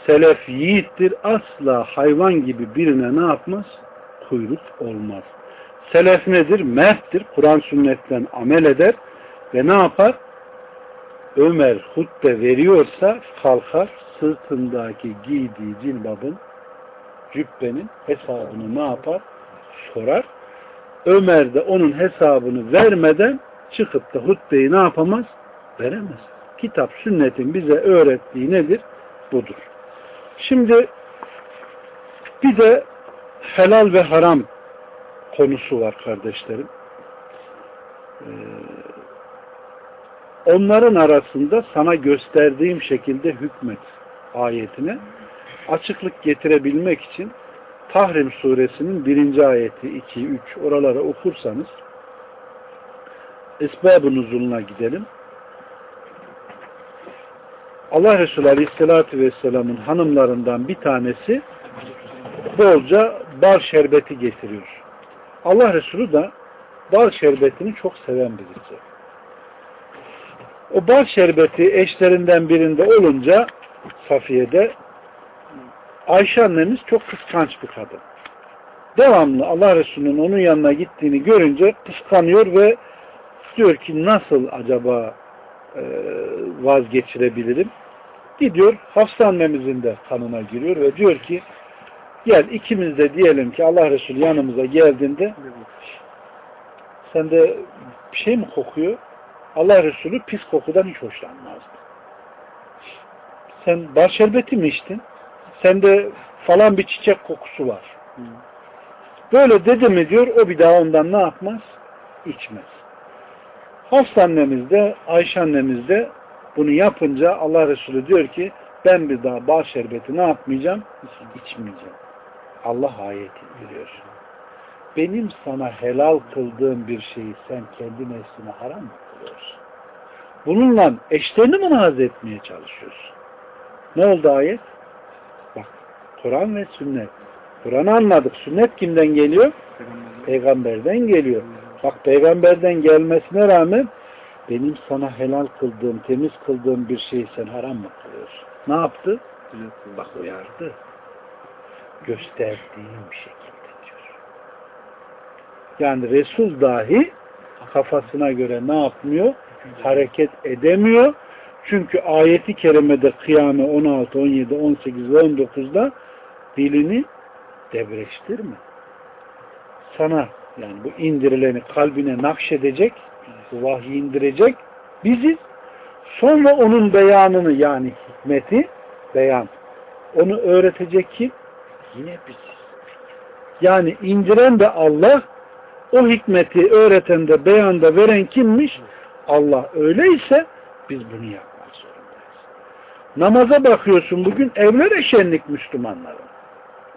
Selef yiğittir. Asla hayvan gibi birine ne yapmaz? Kuyruk olmaz. Selef nedir? Merttir. Kur'an sünnetten amel eder ve ne yapar? Ömer hutbe veriyorsa kalkar sırtındaki giydiği cilbabın cübbenin hesabını ne yapar? Sorar. Ömer de onun hesabını vermeden çıkıp da hutbeyi ne yapamaz? Veremez. Kitap, sünnetin bize öğrettiği nedir? Budur. Şimdi bir de helal ve haram konusu var kardeşlerim. Ee, onların arasında sana gösterdiğim şekilde hükmet ayetine açıklık getirebilmek için Tahrim suresinin birinci ayeti 2, 3 oralara okursanız esbab-ı nuzuluna gidelim. Allah Resulü Aleyhisselatü Vesselam'ın hanımlarından bir tanesi bolca bal şerbeti getiriyor. Allah Resulü de bal şerbetini çok seven birisi. O bal şerbeti eşlerinden birinde olunca Safiye'de Ayşe annemiz çok kıskanç bir kadın. Devamlı Allah Resulü'nün onun yanına gittiğini görünce kıskanıyor ve diyor ki nasıl acaba e, vazgeçirebilirim? Gidiyor Hafsa annemizin de kanına giriyor ve diyor ki gel ikimiz de diyelim ki Allah Resulü yanımıza geldiğinde sende bir şey mi kokuyor? Allah Resulü pis kokudan hiç hoşlanmazdı. Sen bar şerbeti mi içtin? Sende falan bir çiçek kokusu var. Böyle dedi mi diyor, o bir daha ondan ne yapmaz? İçmez. Hafsa annemiz de, Ayşe annemiz de bunu yapınca Allah Resulü diyor ki ben bir daha bal şerbeti ne yapmayacağım? İçmeyeceğim. Allah ayet indiriyor. Benim sana helal kıldığım bir şeyi sen kendi nefsine haram mı kılıyorsun? Bununla eşlerini mi razı etmeye çalışıyorsun? Ne oldu ayet? Bak Kur'an ve sünnet. Kur'an'ı anladık. Sünnet kimden geliyor? Peygamberden geliyor. Bak peygamberden gelmesine rağmen benim sana helal kıldığım, temiz kıldığım bir şeyi sen haram mı kılıyorsun? Ne yaptı? Bak uyardı. Gösterdiğim şekilde diyor. Yani Resul dahi kafasına göre ne yapmıyor? Hareket edemiyor. Çünkü ayeti kerimede kıyame 16, 17, 18 ve 19'da dilini debreştirme. Sana yani bu indirileni kalbine nakşedecek, vahyi indirecek bizi sonra onun beyanını yani hikmeti beyan onu öğretecek kim? Yine biziz. Yani indiren de Allah o hikmeti öğreten de beyanda veren kimmiş? Allah öyleyse biz bunu yapmak zorundayız. Namaza bakıyorsun bugün evlere şenlik Müslümanların.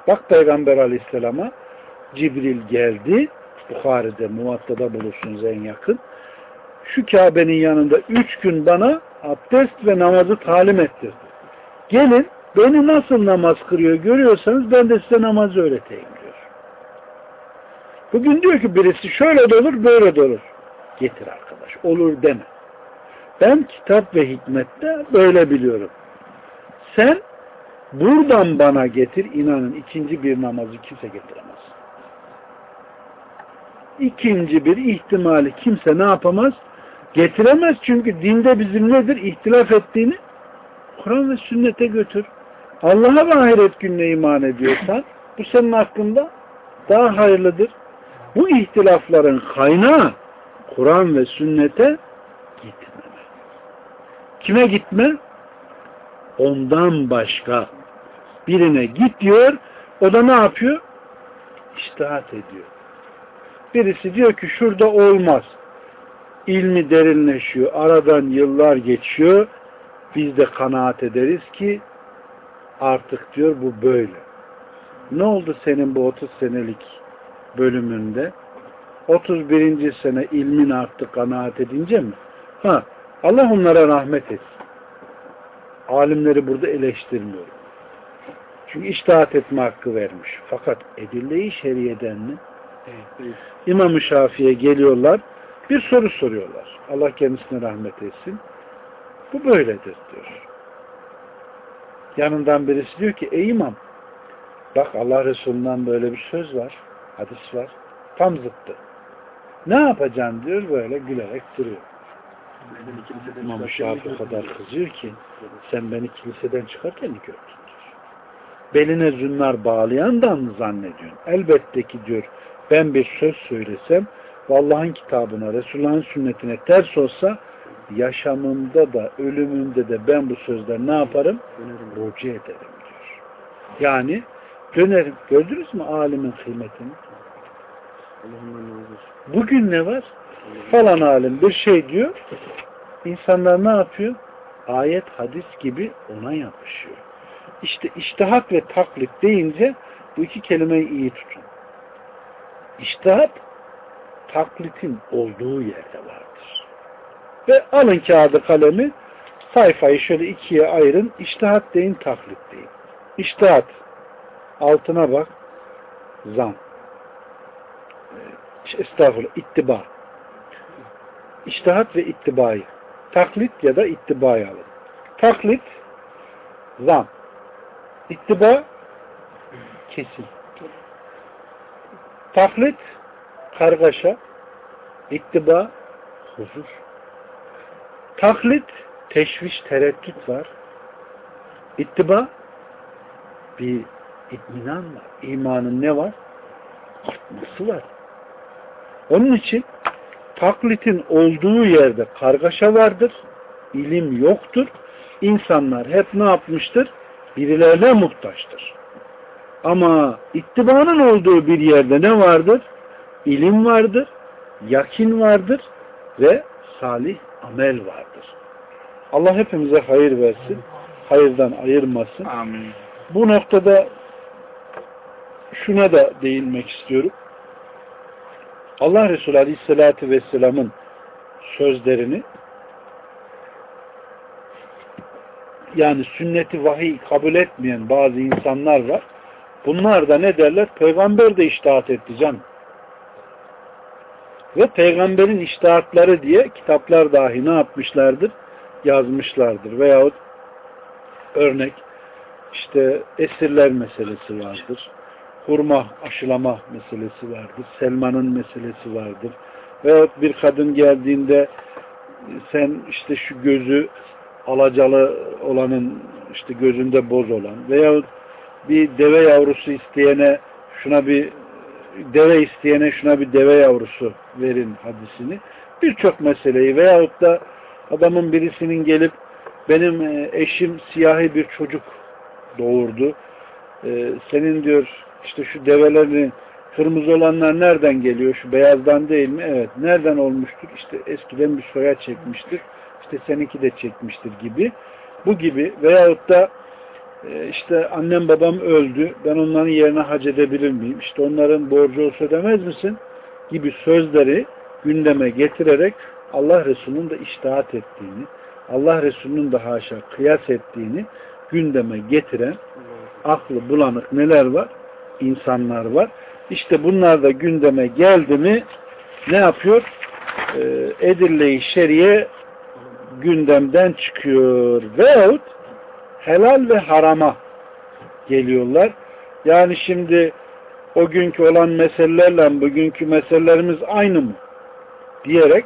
Bak Peygamber Aleyhisselam'a Cibril geldi. Bukhari'de, Muvatta'da bulursunuz en yakın. Şu Kabe'nin yanında üç gün bana abdest ve namazı talim ettirdi. Gelin beni nasıl namaz kırıyor görüyorsanız ben de size namazı öğreteyim diyor. Bugün diyor ki birisi şöyle de olur böyle de olur. Getir arkadaş olur deme. Ben kitap ve hikmette böyle biliyorum. Sen buradan bana getir inanın ikinci bir namazı kimse getiremez. İkinci bir ihtimali kimse ne yapamaz? Getiremez çünkü dinde bizim nedir? İhtilaf ettiğini Kur'an ve sünnete götür. Allah'a ve ahiret gününe iman ediyorsan bu senin hakkında daha hayırlıdır. Bu ihtilafların kaynağı Kur'an ve sünnete gitmeme. Kime gitme? Ondan başka birine git diyor. O da ne yapıyor? İştihat ediyor. Birisi diyor ki şurada olmaz. İlmi derinleşiyor. Aradan yıllar geçiyor. Biz de kanaat ederiz ki artık diyor bu böyle. Ne oldu senin bu 30 senelik bölümünde? 31. sene ilmin arttı kanaat edince mi? Ha, Allah onlara rahmet etsin. Alimleri burada eleştirmiyorum. Çünkü iştahat etme hakkı vermiş. Fakat edille-i şeriyeden mi? İmam-ı Şafii'ye geliyorlar. Bir soru soruyorlar. Allah kendisine rahmet etsin. Bu böyledir diyor. Yanından birisi diyor ki ey imam bak Allah Resulü'nden böyle bir söz var. Hadis var. Tam zıttı. Ne yapacaksın diyor böyle gülerek duruyor. İmam-ı Şafii kadar kızıyor ki sen beni kiliseden çıkarken gördün diyor. Beline zünnar bağlayandan mı zannediyorsun? Elbette ki diyor ben bir söz söylesem ve Allah'ın kitabına, Resulullah'ın sünnetine ters olsa yaşamımda da ölümümde de ben bu sözler ne yaparım? Rucu ederim diyor. Yani dönerim. Gördünüz mü alimin kıymetini? Bugün ne var? Falan alim bir şey diyor. İnsanlar ne yapıyor? Ayet, hadis gibi ona yapışıyor. İşte iştihat ve taklit deyince bu iki kelimeyi iyi tutun. İştihat taklitin olduğu yerde vardır. Ve alın kağıdı kalemi sayfayı şöyle ikiye ayırın. İştihat deyin, taklit deyin. İştihat altına bak zan estağfurullah ittiba İştihat ve ittibayı Taklit ya da ittiba'yı alın. Taklit zam. İttiba kesin. Taklit kargaşa. İttiba huzur. Taklit teşviş, tereddüt var. İttiba bir itminan var. İmanın ne var? Artması var. Onun için taklitin olduğu yerde kargaşa vardır. ilim yoktur. İnsanlar hep ne yapmıştır? Birilerine muhtaçtır. Ama ittibanın olduğu bir yerde ne vardır? İlim vardır, yakin vardır ve salih amel vardır. Allah hepimize hayır versin, hayırdan ayırmasın. Amin. Bu noktada şuna da değinmek istiyorum. Allah Resulü Aleyhisselatü Vesselam'ın sözlerini yani sünneti vahiy kabul etmeyen bazı insanlar var. Bunlar da ne derler? Peygamber de iştahat etti can. Ve peygamberin iştahatları diye kitaplar dahi ne yapmışlardır? Yazmışlardır. Veyahut örnek işte esirler meselesi vardır. Hurma aşılama meselesi vardır. Selmanın meselesi vardır. Veyahut bir kadın geldiğinde sen işte şu gözü alacalı olanın işte gözünde boz olan veyahut bir deve yavrusu isteyene şuna bir deve isteyene şuna bir deve yavrusu verin hadisini. Birçok meseleyi veyahut da adamın birisinin gelip benim e, eşim siyahi bir çocuk doğurdu. Ee, senin diyor işte şu develerin kırmızı olanlar nereden geliyor? Şu beyazdan değil mi? Evet. Nereden olmuştur? İşte eskiden bir soya çekmiştir. İşte seninki de çekmiştir gibi. Bu gibi veyahut da e, işte annem babam öldü. Ben onların yerine hac edebilir miyim? İşte onların borcu olsa ödemez misin? Gibi sözleri gündeme getirerek Allah Resulü'nün de iştahat ettiğini, Allah Resulü'nün de haşa kıyas ettiğini gündeme getiren aklı bulanık neler var? İnsanlar var. İşte bunlar da gündeme geldi mi ne yapıyor? Ee, Edirle-i Şeriye gündemden çıkıyor. Veyahut helal ve harama geliyorlar. Yani şimdi o günkü olan meselelerle bugünkü meselelerimiz aynı mı? Diyerek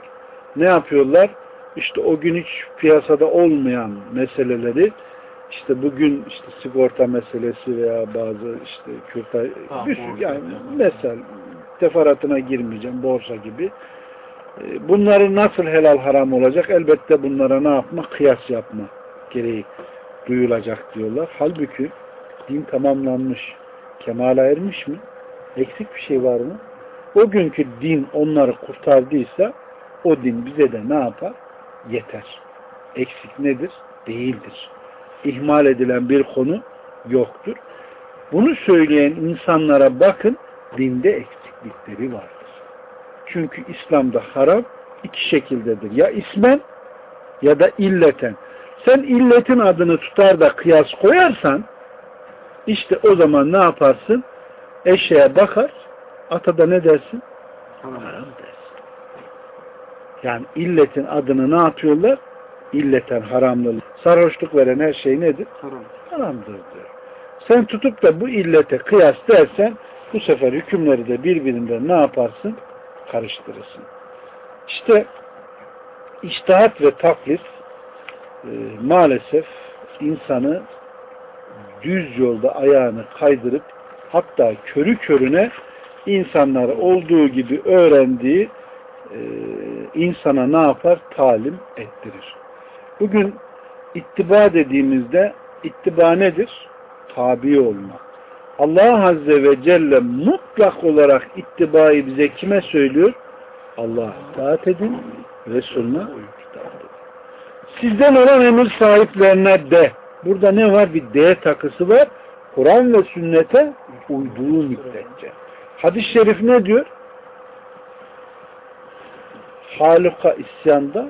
ne yapıyorlar? İşte o gün hiç piyasada olmayan meseleleri işte bugün işte sigorta meselesi veya bazı işte kürtaj Ha, borsa. yani mesel teferatına girmeyeceğim borsa gibi. E, bunları nasıl helal haram olacak? Elbette bunlara ne yapma? Kıyas yapma gereği duyulacak diyorlar. Halbuki din tamamlanmış kemale ermiş mi? Eksik bir şey var mı? O günkü din onları kurtardıysa o din bize de ne yapar yeter eksik nedir değildir ihmal edilen bir konu yoktur. Bunu söyleyen insanlara bakın dinde eksiklikleri vardır. Çünkü İslam'da haram iki şekildedir. Ya ismen ya da illeten. Sen illetin adını tutar da kıyas koyarsan işte o zaman ne yaparsın? Eşeğe bakar ata da ne dersin? Haram dersin. Yani illetin adını ne yapıyorlar? illeten haramlığı. Sarhoşluk veren her şey nedir? Haram. Haramdır diyor. Sen tutup da bu illete kıyas dersen bu sefer hükümleri de birbirinden ne yaparsın? Karıştırırsın. İşte iştahat ve taklit e, maalesef insanı düz yolda ayağını kaydırıp hatta körü körüne insanları olduğu gibi öğrendiği e, insana ne yapar? Talim ettirir. Bugün ittiba dediğimizde ittiba nedir? Tabi olma. Allah Azze ve Celle mutlak olarak ittibayı bize kime söylüyor? Allah'a itaat edin, Resulüne. Sizden olan emir sahiplerine de. Burada ne var? Bir D takısı var. Kur'an ve sünnete uyduğu müddetçe. Hadis-i şerif ne diyor? Haluka isyanda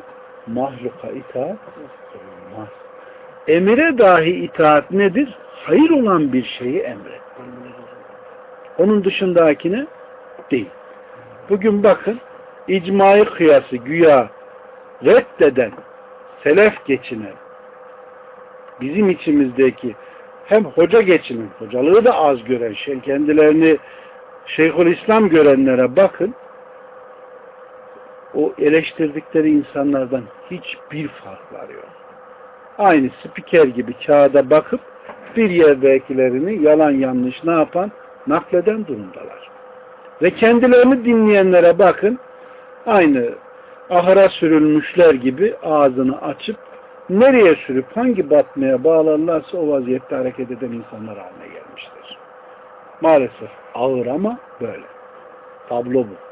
mahluka itaat olmaz. Emire dahi itaat nedir? Hayır olan bir şeyi emret. Onun dışındakine değil. Bugün bakın icmai kıyası güya reddeden selef geçinen, bizim içimizdeki hem hoca geçinen, hocalığı da az gören, şey, kendilerini Şeyhül İslam görenlere bakın, o eleştirdikleri insanlardan hiçbir farkları yok. Aynı spiker gibi kağıda bakıp bir yerdekilerini yalan yanlış ne yapan? Nakleden durumdalar. Ve kendilerini dinleyenlere bakın, aynı ahıra sürülmüşler gibi ağzını açıp nereye sürüp hangi batmaya bağlarlarsa o vaziyette hareket eden insanlar haline gelmiştir. Maalesef ağır ama böyle. Tablo bu.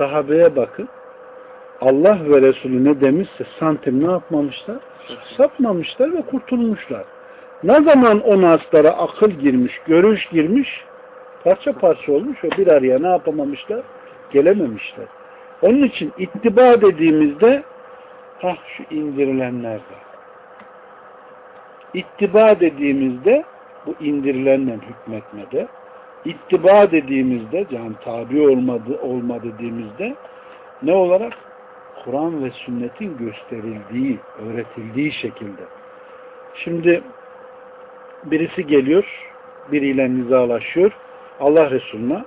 Sahabeye bakın. Allah ve Resulü ne demişse santim ne yapmamışlar? Sapmamışlar ve kurtulmuşlar. Ne zaman o naslara akıl girmiş, görüş girmiş, parça parça olmuş ve bir araya ne yapamamışlar? Gelememişler. Onun için ittiba dediğimizde ha şu indirilenlerde. İttiba dediğimizde bu indirilenle hükmetmede. İttiba dediğimizde yani tabi olmadı, olma dediğimizde ne olarak? Kur'an ve sünnetin gösterildiği, öğretildiği şekilde. Şimdi birisi geliyor, biriyle nizalaşıyor. Allah Resulü'ne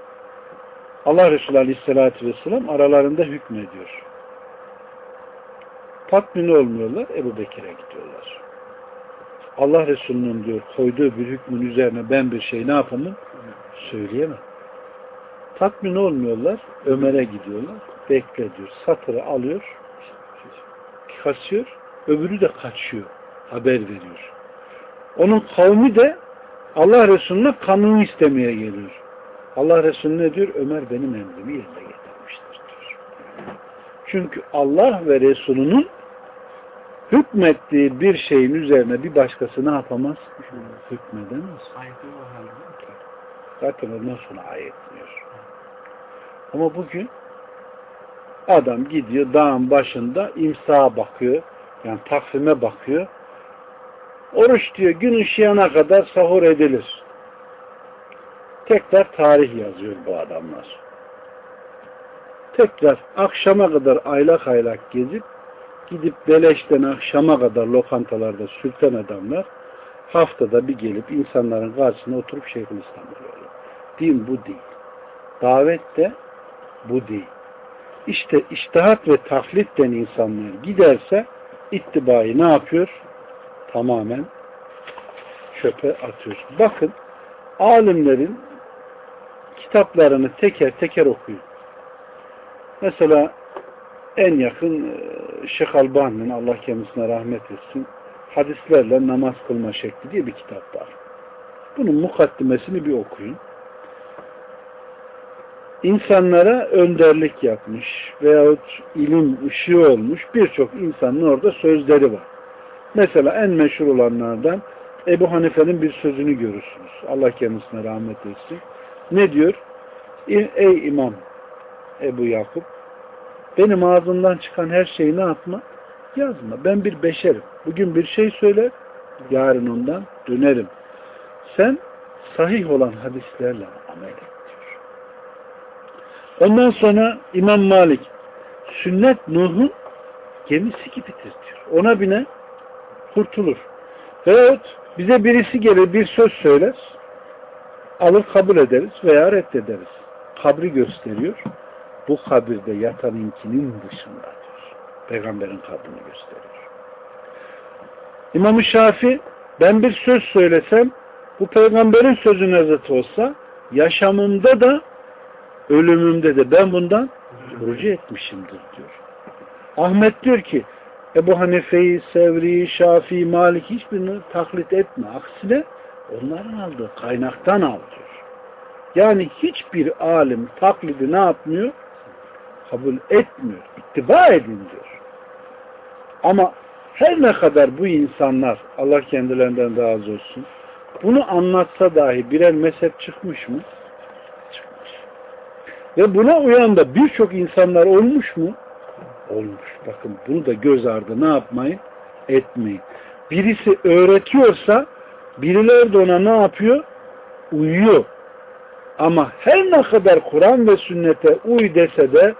Allah Resulü Aleyhisselatü Vesselam aralarında hükmediyor. Tatmin olmuyorlar, Ebu Bekir'e gidiyorlar. Allah Resulü'nün diyor koyduğu bir hükmün üzerine ben bir şey ne yapamam? Söyleyemem. Tatmin olmuyorlar, Ömer'e gidiyorlar. Bekle diyor. Satırı alıyor, kasıyor, öbürü de kaçıyor. Haber veriyor. Onun kavmi de Allah Resulü'ne kanunu istemeye geliyor. Allah Resulü ne diyor? Ömer benim emrimi yerine getirmiştir diyor. Çünkü Allah ve Resulünün hükmettiği bir şeyin üzerine bir başkası ne yapamaz? Hükmedemez. Zaten ondan sonra ayetmiyor. Ama bugün adam gidiyor dağın başında imsağa bakıyor. Yani takvime bakıyor. Oruç diyor gün ışıyana kadar sahur edilir. Tekrar tarih yazıyor bu adamlar. Tekrar akşama kadar aylak aylak gezip gidip beleşten akşama kadar lokantalarda sürten adamlar haftada bir gelip insanların karşısına oturup Şeyhülislam oluyorlar. Din bu değil. Davet de bu değil. İşte iştihat ve taklitten insanlar giderse ittibayı ne yapıyor? Tamamen çöpe atıyor. Bakın alimlerin kitaplarını teker teker okuyun. Mesela en yakın e, Şeyh Albani'nin Allah kendisine rahmet etsin hadislerle namaz kılma şekli diye bir kitap var. Bunun mukaddimesini bir okuyun. İnsanlara önderlik yapmış veyahut ilim ışığı olmuş birçok insanın orada sözleri var. Mesela en meşhur olanlardan Ebu Hanife'nin bir sözünü görürsünüz. Allah kendisine rahmet etsin. Ne diyor? Ey imam Ebu Yakup benim ağzımdan çıkan her şeyi ne yapma? Yazma. Ben bir beşerim. Bugün bir şey söyler, yarın ondan dönerim. Sen sahih olan hadislerle amel et. Ondan sonra İmam Malik sünnet Nuh'un gemisi gibidir diyor. Ona bine kurtulur. Veyahut bize birisi gelir bir söz söyler alır kabul ederiz veya reddederiz. Kabri gösteriyor. Bu kabirde yatanınkinin dışındadır. Peygamberin kabrini gösteriyor. İmam-ı Şafi ben bir söz söylesem bu peygamberin sözüne zıt olsa yaşamımda da ölümümde de ben bundan rucu etmişimdir diyor. Ahmet diyor ki Ebu Hanife'yi, Sevri'yi, Şafii, Malik hiçbirini taklit etme. Aksine onların aldığı kaynaktan al diyor. Yani hiçbir alim taklidi ne yapmıyor? Kabul etmiyor. İttiba edin diyor. Ama her ne kadar bu insanlar Allah kendilerinden razı olsun bunu anlatsa dahi birer mezhep çıkmış mı? Ve buna uyan da birçok insanlar olmuş mu? Olmuş. Bakın bunu da göz ardı ne yapmayın? Etmeyin. Birisi öğretiyorsa birileri de ona ne yapıyor? Uyuyor. Ama her ne kadar Kur'an ve sünnete uy dese de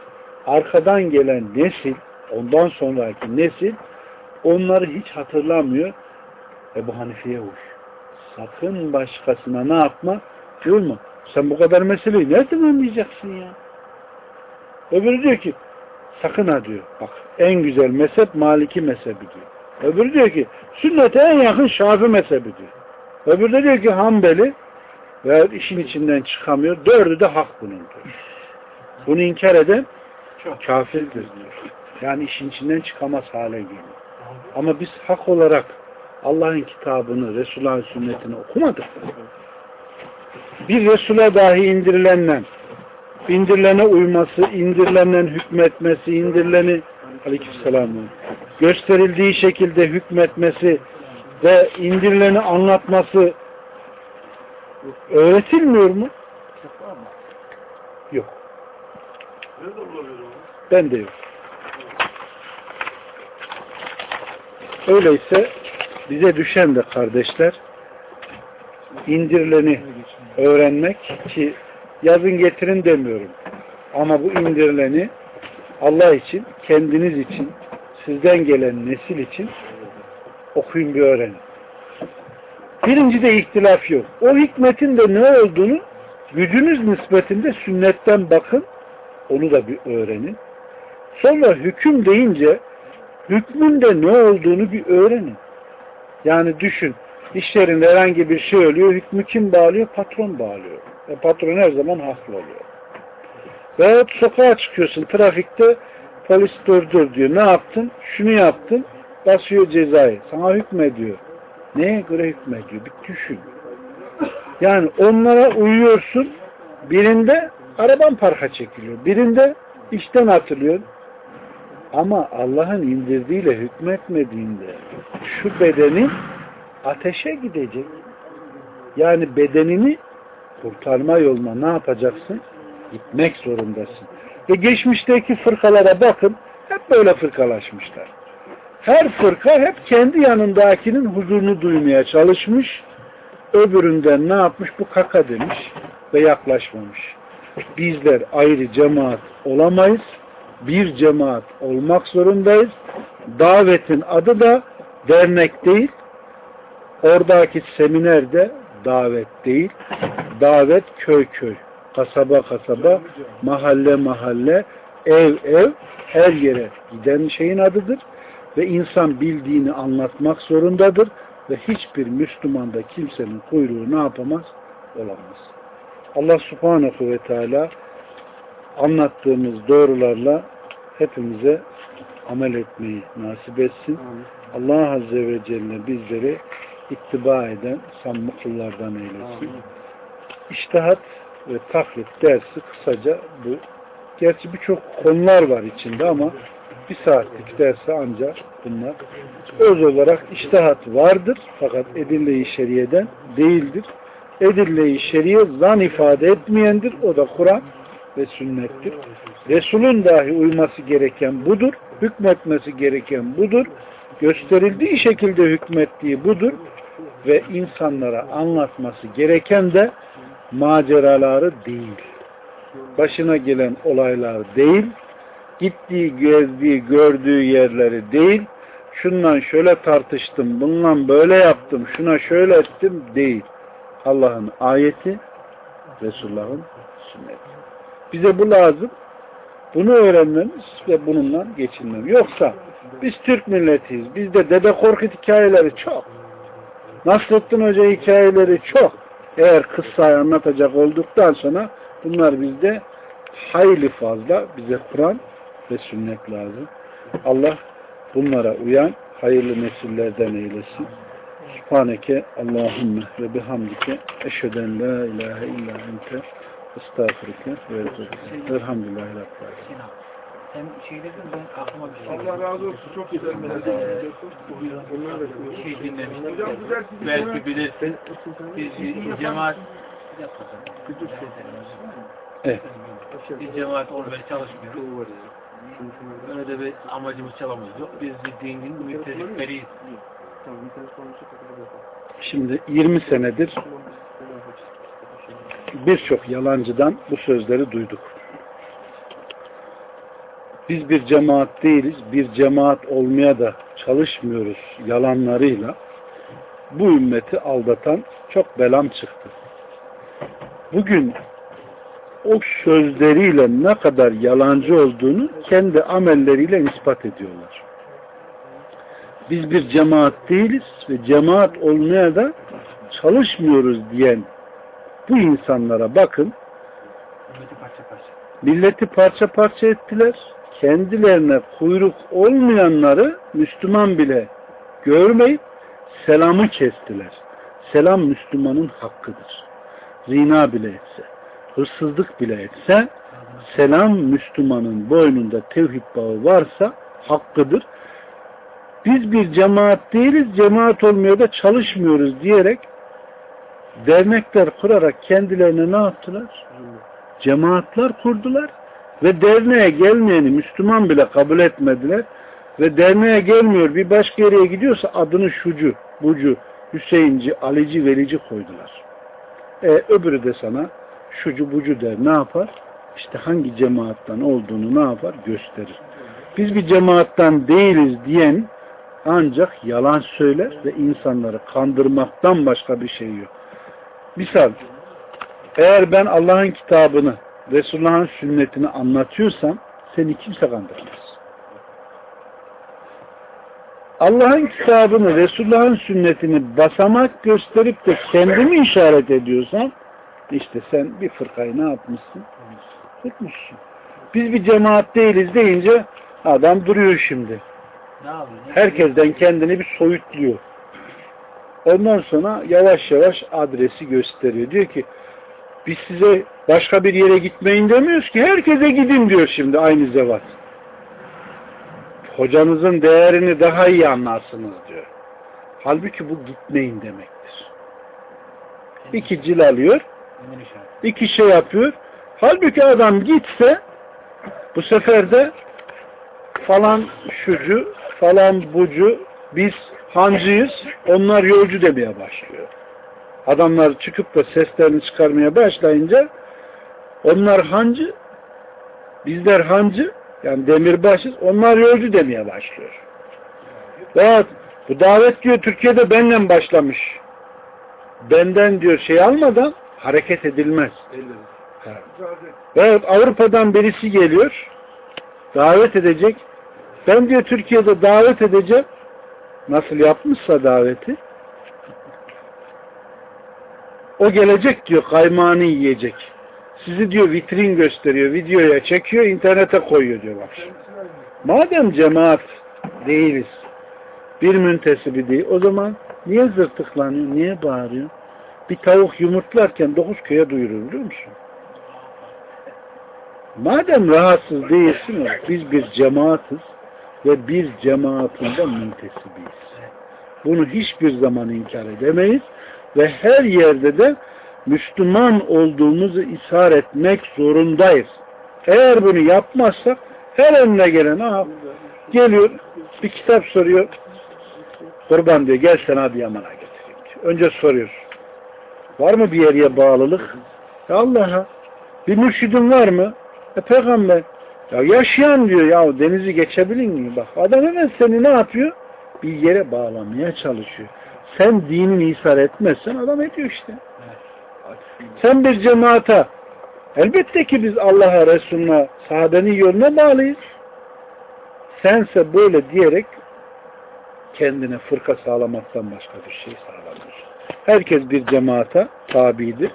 arkadan gelen nesil, ondan sonraki nesil onları hiç hatırlamıyor. Ebu Hanife'ye uy. Sakın başkasına ne yapma? Mu? Sen bu kadar meseleyi nereden anlayacaksın ya? Öbürü diyor ki sakın ha diyor. Bak en güzel mezhep Maliki mezhebi diyor. Öbürü diyor ki sünnete en yakın Şafi mezhebi diyor. Öbürü de diyor ki Hanbeli ve işin içinden çıkamıyor. Dördü de hak bunun diyor. Bunu inkar eden kafirdir diyor. Yani işin içinden çıkamaz hale geliyor. Ama biz hak olarak Allah'ın kitabını, Resulullah'ın sünnetini okumadık. Bir Resul'e dahi indirilenle indirilene uyması, indirilenden hükmetmesi, indirileni aleykümselam gösterildiği şekilde hükmetmesi ve indirileni anlatması öğretilmiyor mu? Yok. Ben de yok. Öyleyse bize düşen de kardeşler indirileni öğrenmek ki yazın getirin demiyorum. Ama bu indirileni Allah için, kendiniz için, sizden gelen nesil için okuyun bir öğrenin. Birincide ihtilaf yok. O hikmetin de ne olduğunu gücünüz nispetinde sünnetten bakın. Onu da bir öğrenin. Sonra hüküm deyince hükmün de ne olduğunu bir öğrenin. Yani düşün. İşlerinde herhangi bir şey oluyor. Hükmü kim bağlıyor? Patron bağlıyor. E, patron her zaman haklı oluyor. Veyahut sokağa çıkıyorsun trafikte polis durdur diyor. Ne yaptın? Şunu yaptın. Basıyor cezayı. Sana hükmediyor. Neye göre hükmediyor? Bir düşün. Yani onlara uyuyorsun. Birinde araban parka çekiliyor. Birinde işten atılıyor. Ama Allah'ın indirdiğiyle hükmetmediğinde şu bedenin ateşe gidecek. Yani bedenini kurtarma yoluna ne yapacaksın? Gitmek zorundasın. Ve geçmişteki fırkalara bakın hep böyle fırkalaşmışlar. Her fırka hep kendi yanındakinin huzurunu duymaya çalışmış. Öbüründen ne yapmış? Bu kaka demiş ve yaklaşmamış. Bizler ayrı cemaat olamayız. Bir cemaat olmak zorundayız. Davetin adı da dernek değil. Oradaki seminerde davet değil. Davet köy köy. Kasaba kasaba, mahalle mahalle, ev ev, her yere giden şeyin adıdır. Ve insan bildiğini anlatmak zorundadır. Ve hiçbir Müslüman da kimsenin kuyruğu ne yapamaz? Olamaz. Allah subhanahu ve teala anlattığımız doğrularla hepimize amel etmeyi nasip etsin. Allah Azze ve Celle bizleri ittiba eden samimi kullardan eylesin. İştihat ve taklit dersi kısaca bu. Gerçi birçok konular var içinde ama bir saatlik dersi ancak bunlar. Öz olarak iştihat vardır fakat edille-i şeriyeden değildir. Edille-i şeriye zan ifade etmeyendir. O da Kur'an ve sünnettir. Resulün dahi uyması gereken budur. Hükmetmesi gereken budur. Gösterildiği şekilde hükmettiği budur. Ve insanlara anlatması gereken de maceraları değil. Başına gelen olaylar değil. Gittiği, gezdiği, gördüğü yerleri değil. Şundan şöyle tartıştım, bundan böyle yaptım, şuna şöyle ettim değil. Allah'ın ayeti, Resulullah'ın sünneti. Bize bu lazım. Bunu öğrenmemiz ve bununla geçinmemiz. Yoksa biz Türk milletiyiz. Bizde Dede Korkut hikayeleri çok. Nasrettin Hoca hikayeleri çok. Eğer kıssayı anlatacak olduktan sonra bunlar bizde hayli fazla. Bize Kur'an ve sünnet lazım. Allah bunlara uyan hayırlı nesillerden eylesin. Subhaneke Allahümme ve bihamdike eşheden la ilahe illa ente estağfurike ve. Elhamdülillahi Rabbil Sen şey dedin ben aklıma bir şey Allah razı olsun. Çok güzel mesele. Bunlar da Bir şey dinlemiştim. Hocam güzel sizi Belki bilirsin. Biz bir cemaat Evet. bir cemaat olmaya çalışmıyoruz. Öyle de bir amacımız çalamız yok. Biz bir dinin müttefikleriyiz. Şimdi 20 senedir birçok yalancıdan bu sözleri duyduk. Biz bir cemaat değiliz, bir cemaat olmaya da çalışmıyoruz yalanlarıyla bu ümmeti aldatan çok belam çıktı. Bugün o sözleriyle ne kadar yalancı olduğunu kendi amelleriyle ispat ediyorlar. Biz bir cemaat değiliz ve cemaat olmaya da çalışmıyoruz diyen bu insanlara bakın Ümmeti parça parça. milleti parça parça ettiler. Kendilerine kuyruk olmayanları Müslüman bile görmeyip selamı kestiler. Selam Müslümanın hakkıdır. Zina bile etse, hırsızlık bile etse, selam Müslümanın boynunda tevhid bağı varsa hakkıdır. Biz bir cemaat değiliz, cemaat olmuyor da çalışmıyoruz diyerek dernekler kurarak kendilerine ne yaptılar? Cemaatler kurdular ve derneğe gelmeyeni Müslüman bile kabul etmediler ve derneğe gelmiyor bir başka yere gidiyorsa adını şucu, bucu, Hüseyinci, Alici, Velici koydular. E, öbürü de sana şucu bucu der ne yapar? İşte hangi cemaattan olduğunu ne yapar? Gösterir. Biz bir cemaattan değiliz diyen ancak yalan söyler ve insanları kandırmaktan başka bir şey yok. Misal, eğer ben Allah'ın kitabını, Resulullah'ın sünnetini anlatıyorsam seni kimse kandıramaz. Allah'ın kitabını, Resulullah'ın sünnetini basamak gösterip de kendimi işaret ediyorsam işte sen bir fırkayı ne yapmışsın? Tutmuşsun. Biz bir cemaat değiliz deyince adam duruyor şimdi. Herkesten kendini bir soyutluyor. Ondan sonra yavaş yavaş adresi gösteriyor. Diyor ki biz size başka bir yere gitmeyin demiyoruz ki herkese gidin diyor şimdi aynı zevat. Hocanızın değerini daha iyi anlarsınız diyor. Halbuki bu gitmeyin demektir. İki cil alıyor, iki şey yapıyor. Halbuki adam gitse bu sefer de falan şucu, falan bucu, biz hancıyız, onlar yolcu demeye başlıyor. Adamlar çıkıp da seslerini çıkarmaya başlayınca onlar hancı, bizler hancı, yani demirbaşız, onlar yolcu demeye başlıyor. Veya bu davet diyor Türkiye'de benimle başlamış. Benden diyor şey almadan hareket edilmez. Ve Avrupa'dan birisi geliyor, davet edecek. Ben diyor Türkiye'de davet edeceğim. Nasıl yapmışsa daveti. O gelecek diyor kaymağını yiyecek. Sizi diyor vitrin gösteriyor, videoya çekiyor, internete koyuyor diyor bak. Madem cemaat değiliz, bir müntesibi değil, o zaman niye zırtıklanıyor, niye bağırıyor? Bir tavuk yumurtlarken dokuz köye duyurur biliyor musun? Madem rahatsız değilsin, biz bir cemaatiz ve bir cemaatinde müntesibiyiz. Bunu hiçbir zaman inkar edemeyiz ve her yerde de Müslüman olduğumuzu ishar etmek zorundayız. Eğer bunu yapmazsak her önüne gelen aha, geliyor bir kitap soruyor kurban diyor gel sen Adıyaman'a getireyim diyor. Önce soruyor. Var mı bir yere bağlılık? Ya Allah'a. Bir mürşidin var mı? E peygamber. Ya yaşayan diyor ya denizi geçebilir mi? Bak adam hemen seni ne yapıyor? Bir yere bağlamaya çalışıyor. Sen dinini ishar etmezsen adam ediyor işte. Sen bir cemaata elbette ki biz Allah'a, Resulüne, sahabenin yoluna bağlıyız. Sense böyle diyerek kendine fırka sağlamaktan başka bir şey sağlamıyor. Herkes bir cemaata tabidir.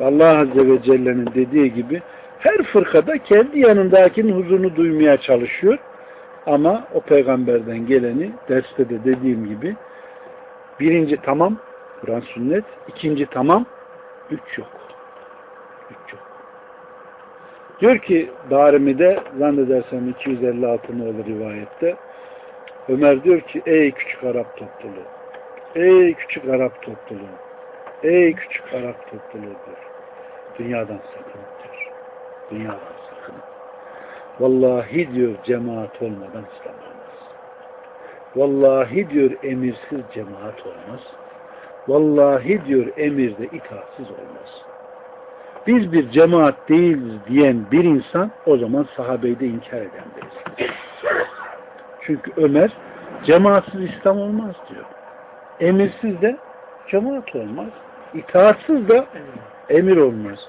Allah Azze ve Celle'nin dediği gibi her fırkada kendi yanındakinin huzurunu duymaya çalışıyor. Ama o peygamberden geleni derste de dediğim gibi birinci tamam Kur'an sünnet, ikinci tamam, üç yok. Üç yok. Diyor ki Darimi'de zannedersem 256 olur rivayette Ömer diyor ki ey küçük Arap topluluğu ey küçük Arap topluluğu ey küçük Arap topluluğu diyor. Dünyadan sakın diyor. Dünyadan sakın. Vallahi diyor cemaat olmadan İslam olmaz. Vallahi diyor emirsiz cemaat olmaz. Vallahi diyor emirde itaatsiz olmaz. biz bir cemaat değiliz diyen bir insan o zaman sahabeyi de inkar eden birisi. Çünkü Ömer cemaatsiz İslam olmaz diyor. Emirsiz de cemaat olmaz. İtaatsız da emir olmaz.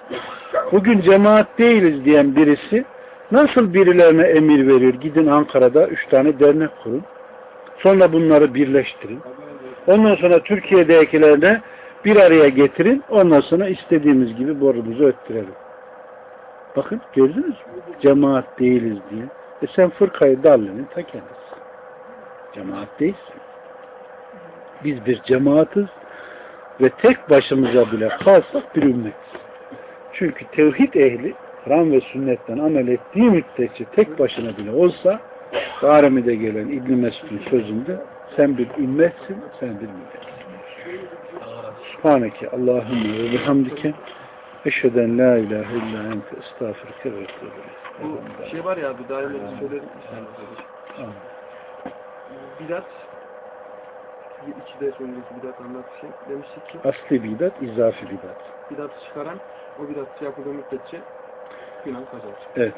Bugün cemaat değiliz diyen birisi nasıl birilerine emir verir? Gidin Ankara'da üç tane dernek kurun. Sonra bunları birleştirin. Ondan sonra Türkiye'dekilerine bir araya getirin. Ondan sonra istediğimiz gibi borumuzu öttürelim. Bakın gördünüz mü? Cemaat değiliz diye. E sen fırkayı dallinin ta kendisi. Cemaat değilsin. Biz bir cemaatiz ve tek başımıza bile kalsak bir ümmetiz. Çünkü tevhid ehli Kur'an ve sünnetten amel ettiği müddetçe tek başına bile olsa Darimi'de gelen İbn Mesud'un sözünde sen bir ümmetsin, sen bir milletsin. Subhaneke Allahümme ve bihamdike eşheden la ilahe illa ente estağfirke ve Bu şey var ya bir söylerim. Amin. Bidat bir iki ders önceki bidat anlattığı şey demiştik ki Asli bidat, izafi bidat. bidatı çıkaran o bidat yapıldığı müddetçe günah kazanır. Evet.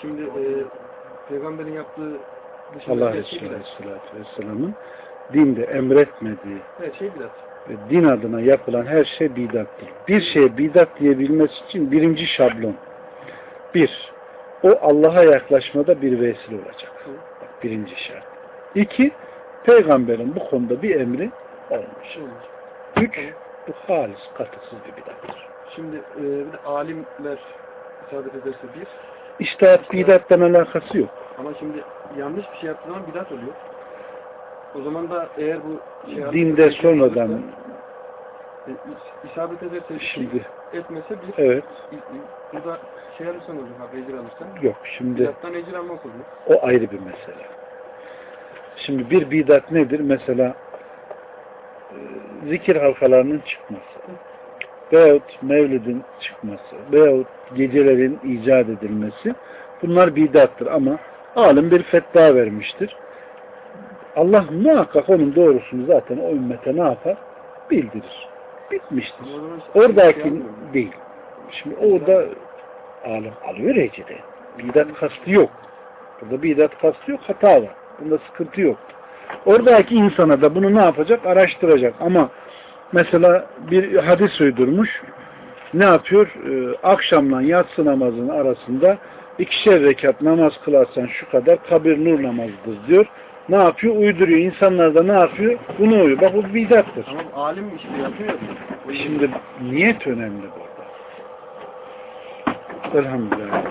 Şimdi e, peygamberin yaptığı Allah Resulü. Aleyhisselatü Vesselam'ın dinde emretmediği Her şey bidat. din adına yapılan her şey bidattır. Bir şeye bidat diyebilmesi için birinci şablon. Bir, o Allah'a yaklaşmada bir vesile olacak. Bak, birinci şart. İki, peygamberin bu konuda bir emri olmuş. Olmaz. Üç, bu halis, katısız bir bidattır. Şimdi e, bir de alimler isabet ederse bir İştahat bidattan alakası yok. ama şimdi yanlış bir şey yaptığı zaman bidat oluyor. O zaman da eğer bu şey Dinde sonradan e, is- isabet ederse şey şimdi etmese bir evet i- burada şey alırsan olur abi ecir alırsan. yok şimdi Bidattan ecir almak olur. O ayrı bir mesele. Şimdi bir bidat nedir? Mesela e, zikir halkalarının çıkması veyahut mevlidin çıkması veyahut gecelerin icat edilmesi bunlar bidattır ama alim bir fetva vermiştir. Allah muhakkak onun doğrusunu zaten o ümmete ne yapar? Bildirir. Bitmiştir. Oradaki şey değil. Şimdi orada alim alıyor recide. Bidat kastı yok. Burada bidat kastı yok. Hata var. Bunda sıkıntı yok. Oradaki insana da bunu ne yapacak? Araştıracak. Ama mesela bir hadis uydurmuş. Ne yapıyor? Ee, akşamla yatsı namazının arasında ikişer rekat namaz kılarsan şu kadar kabir nur namazıdır diyor. Ne yapıyor? Uyduruyor. İnsanlar da ne yapıyor? Bunu uyuyor. Bak bu bidattır. Tamam alim işte yapıyor. ya. Şimdi niyet önemli burada. Elhamdülillah.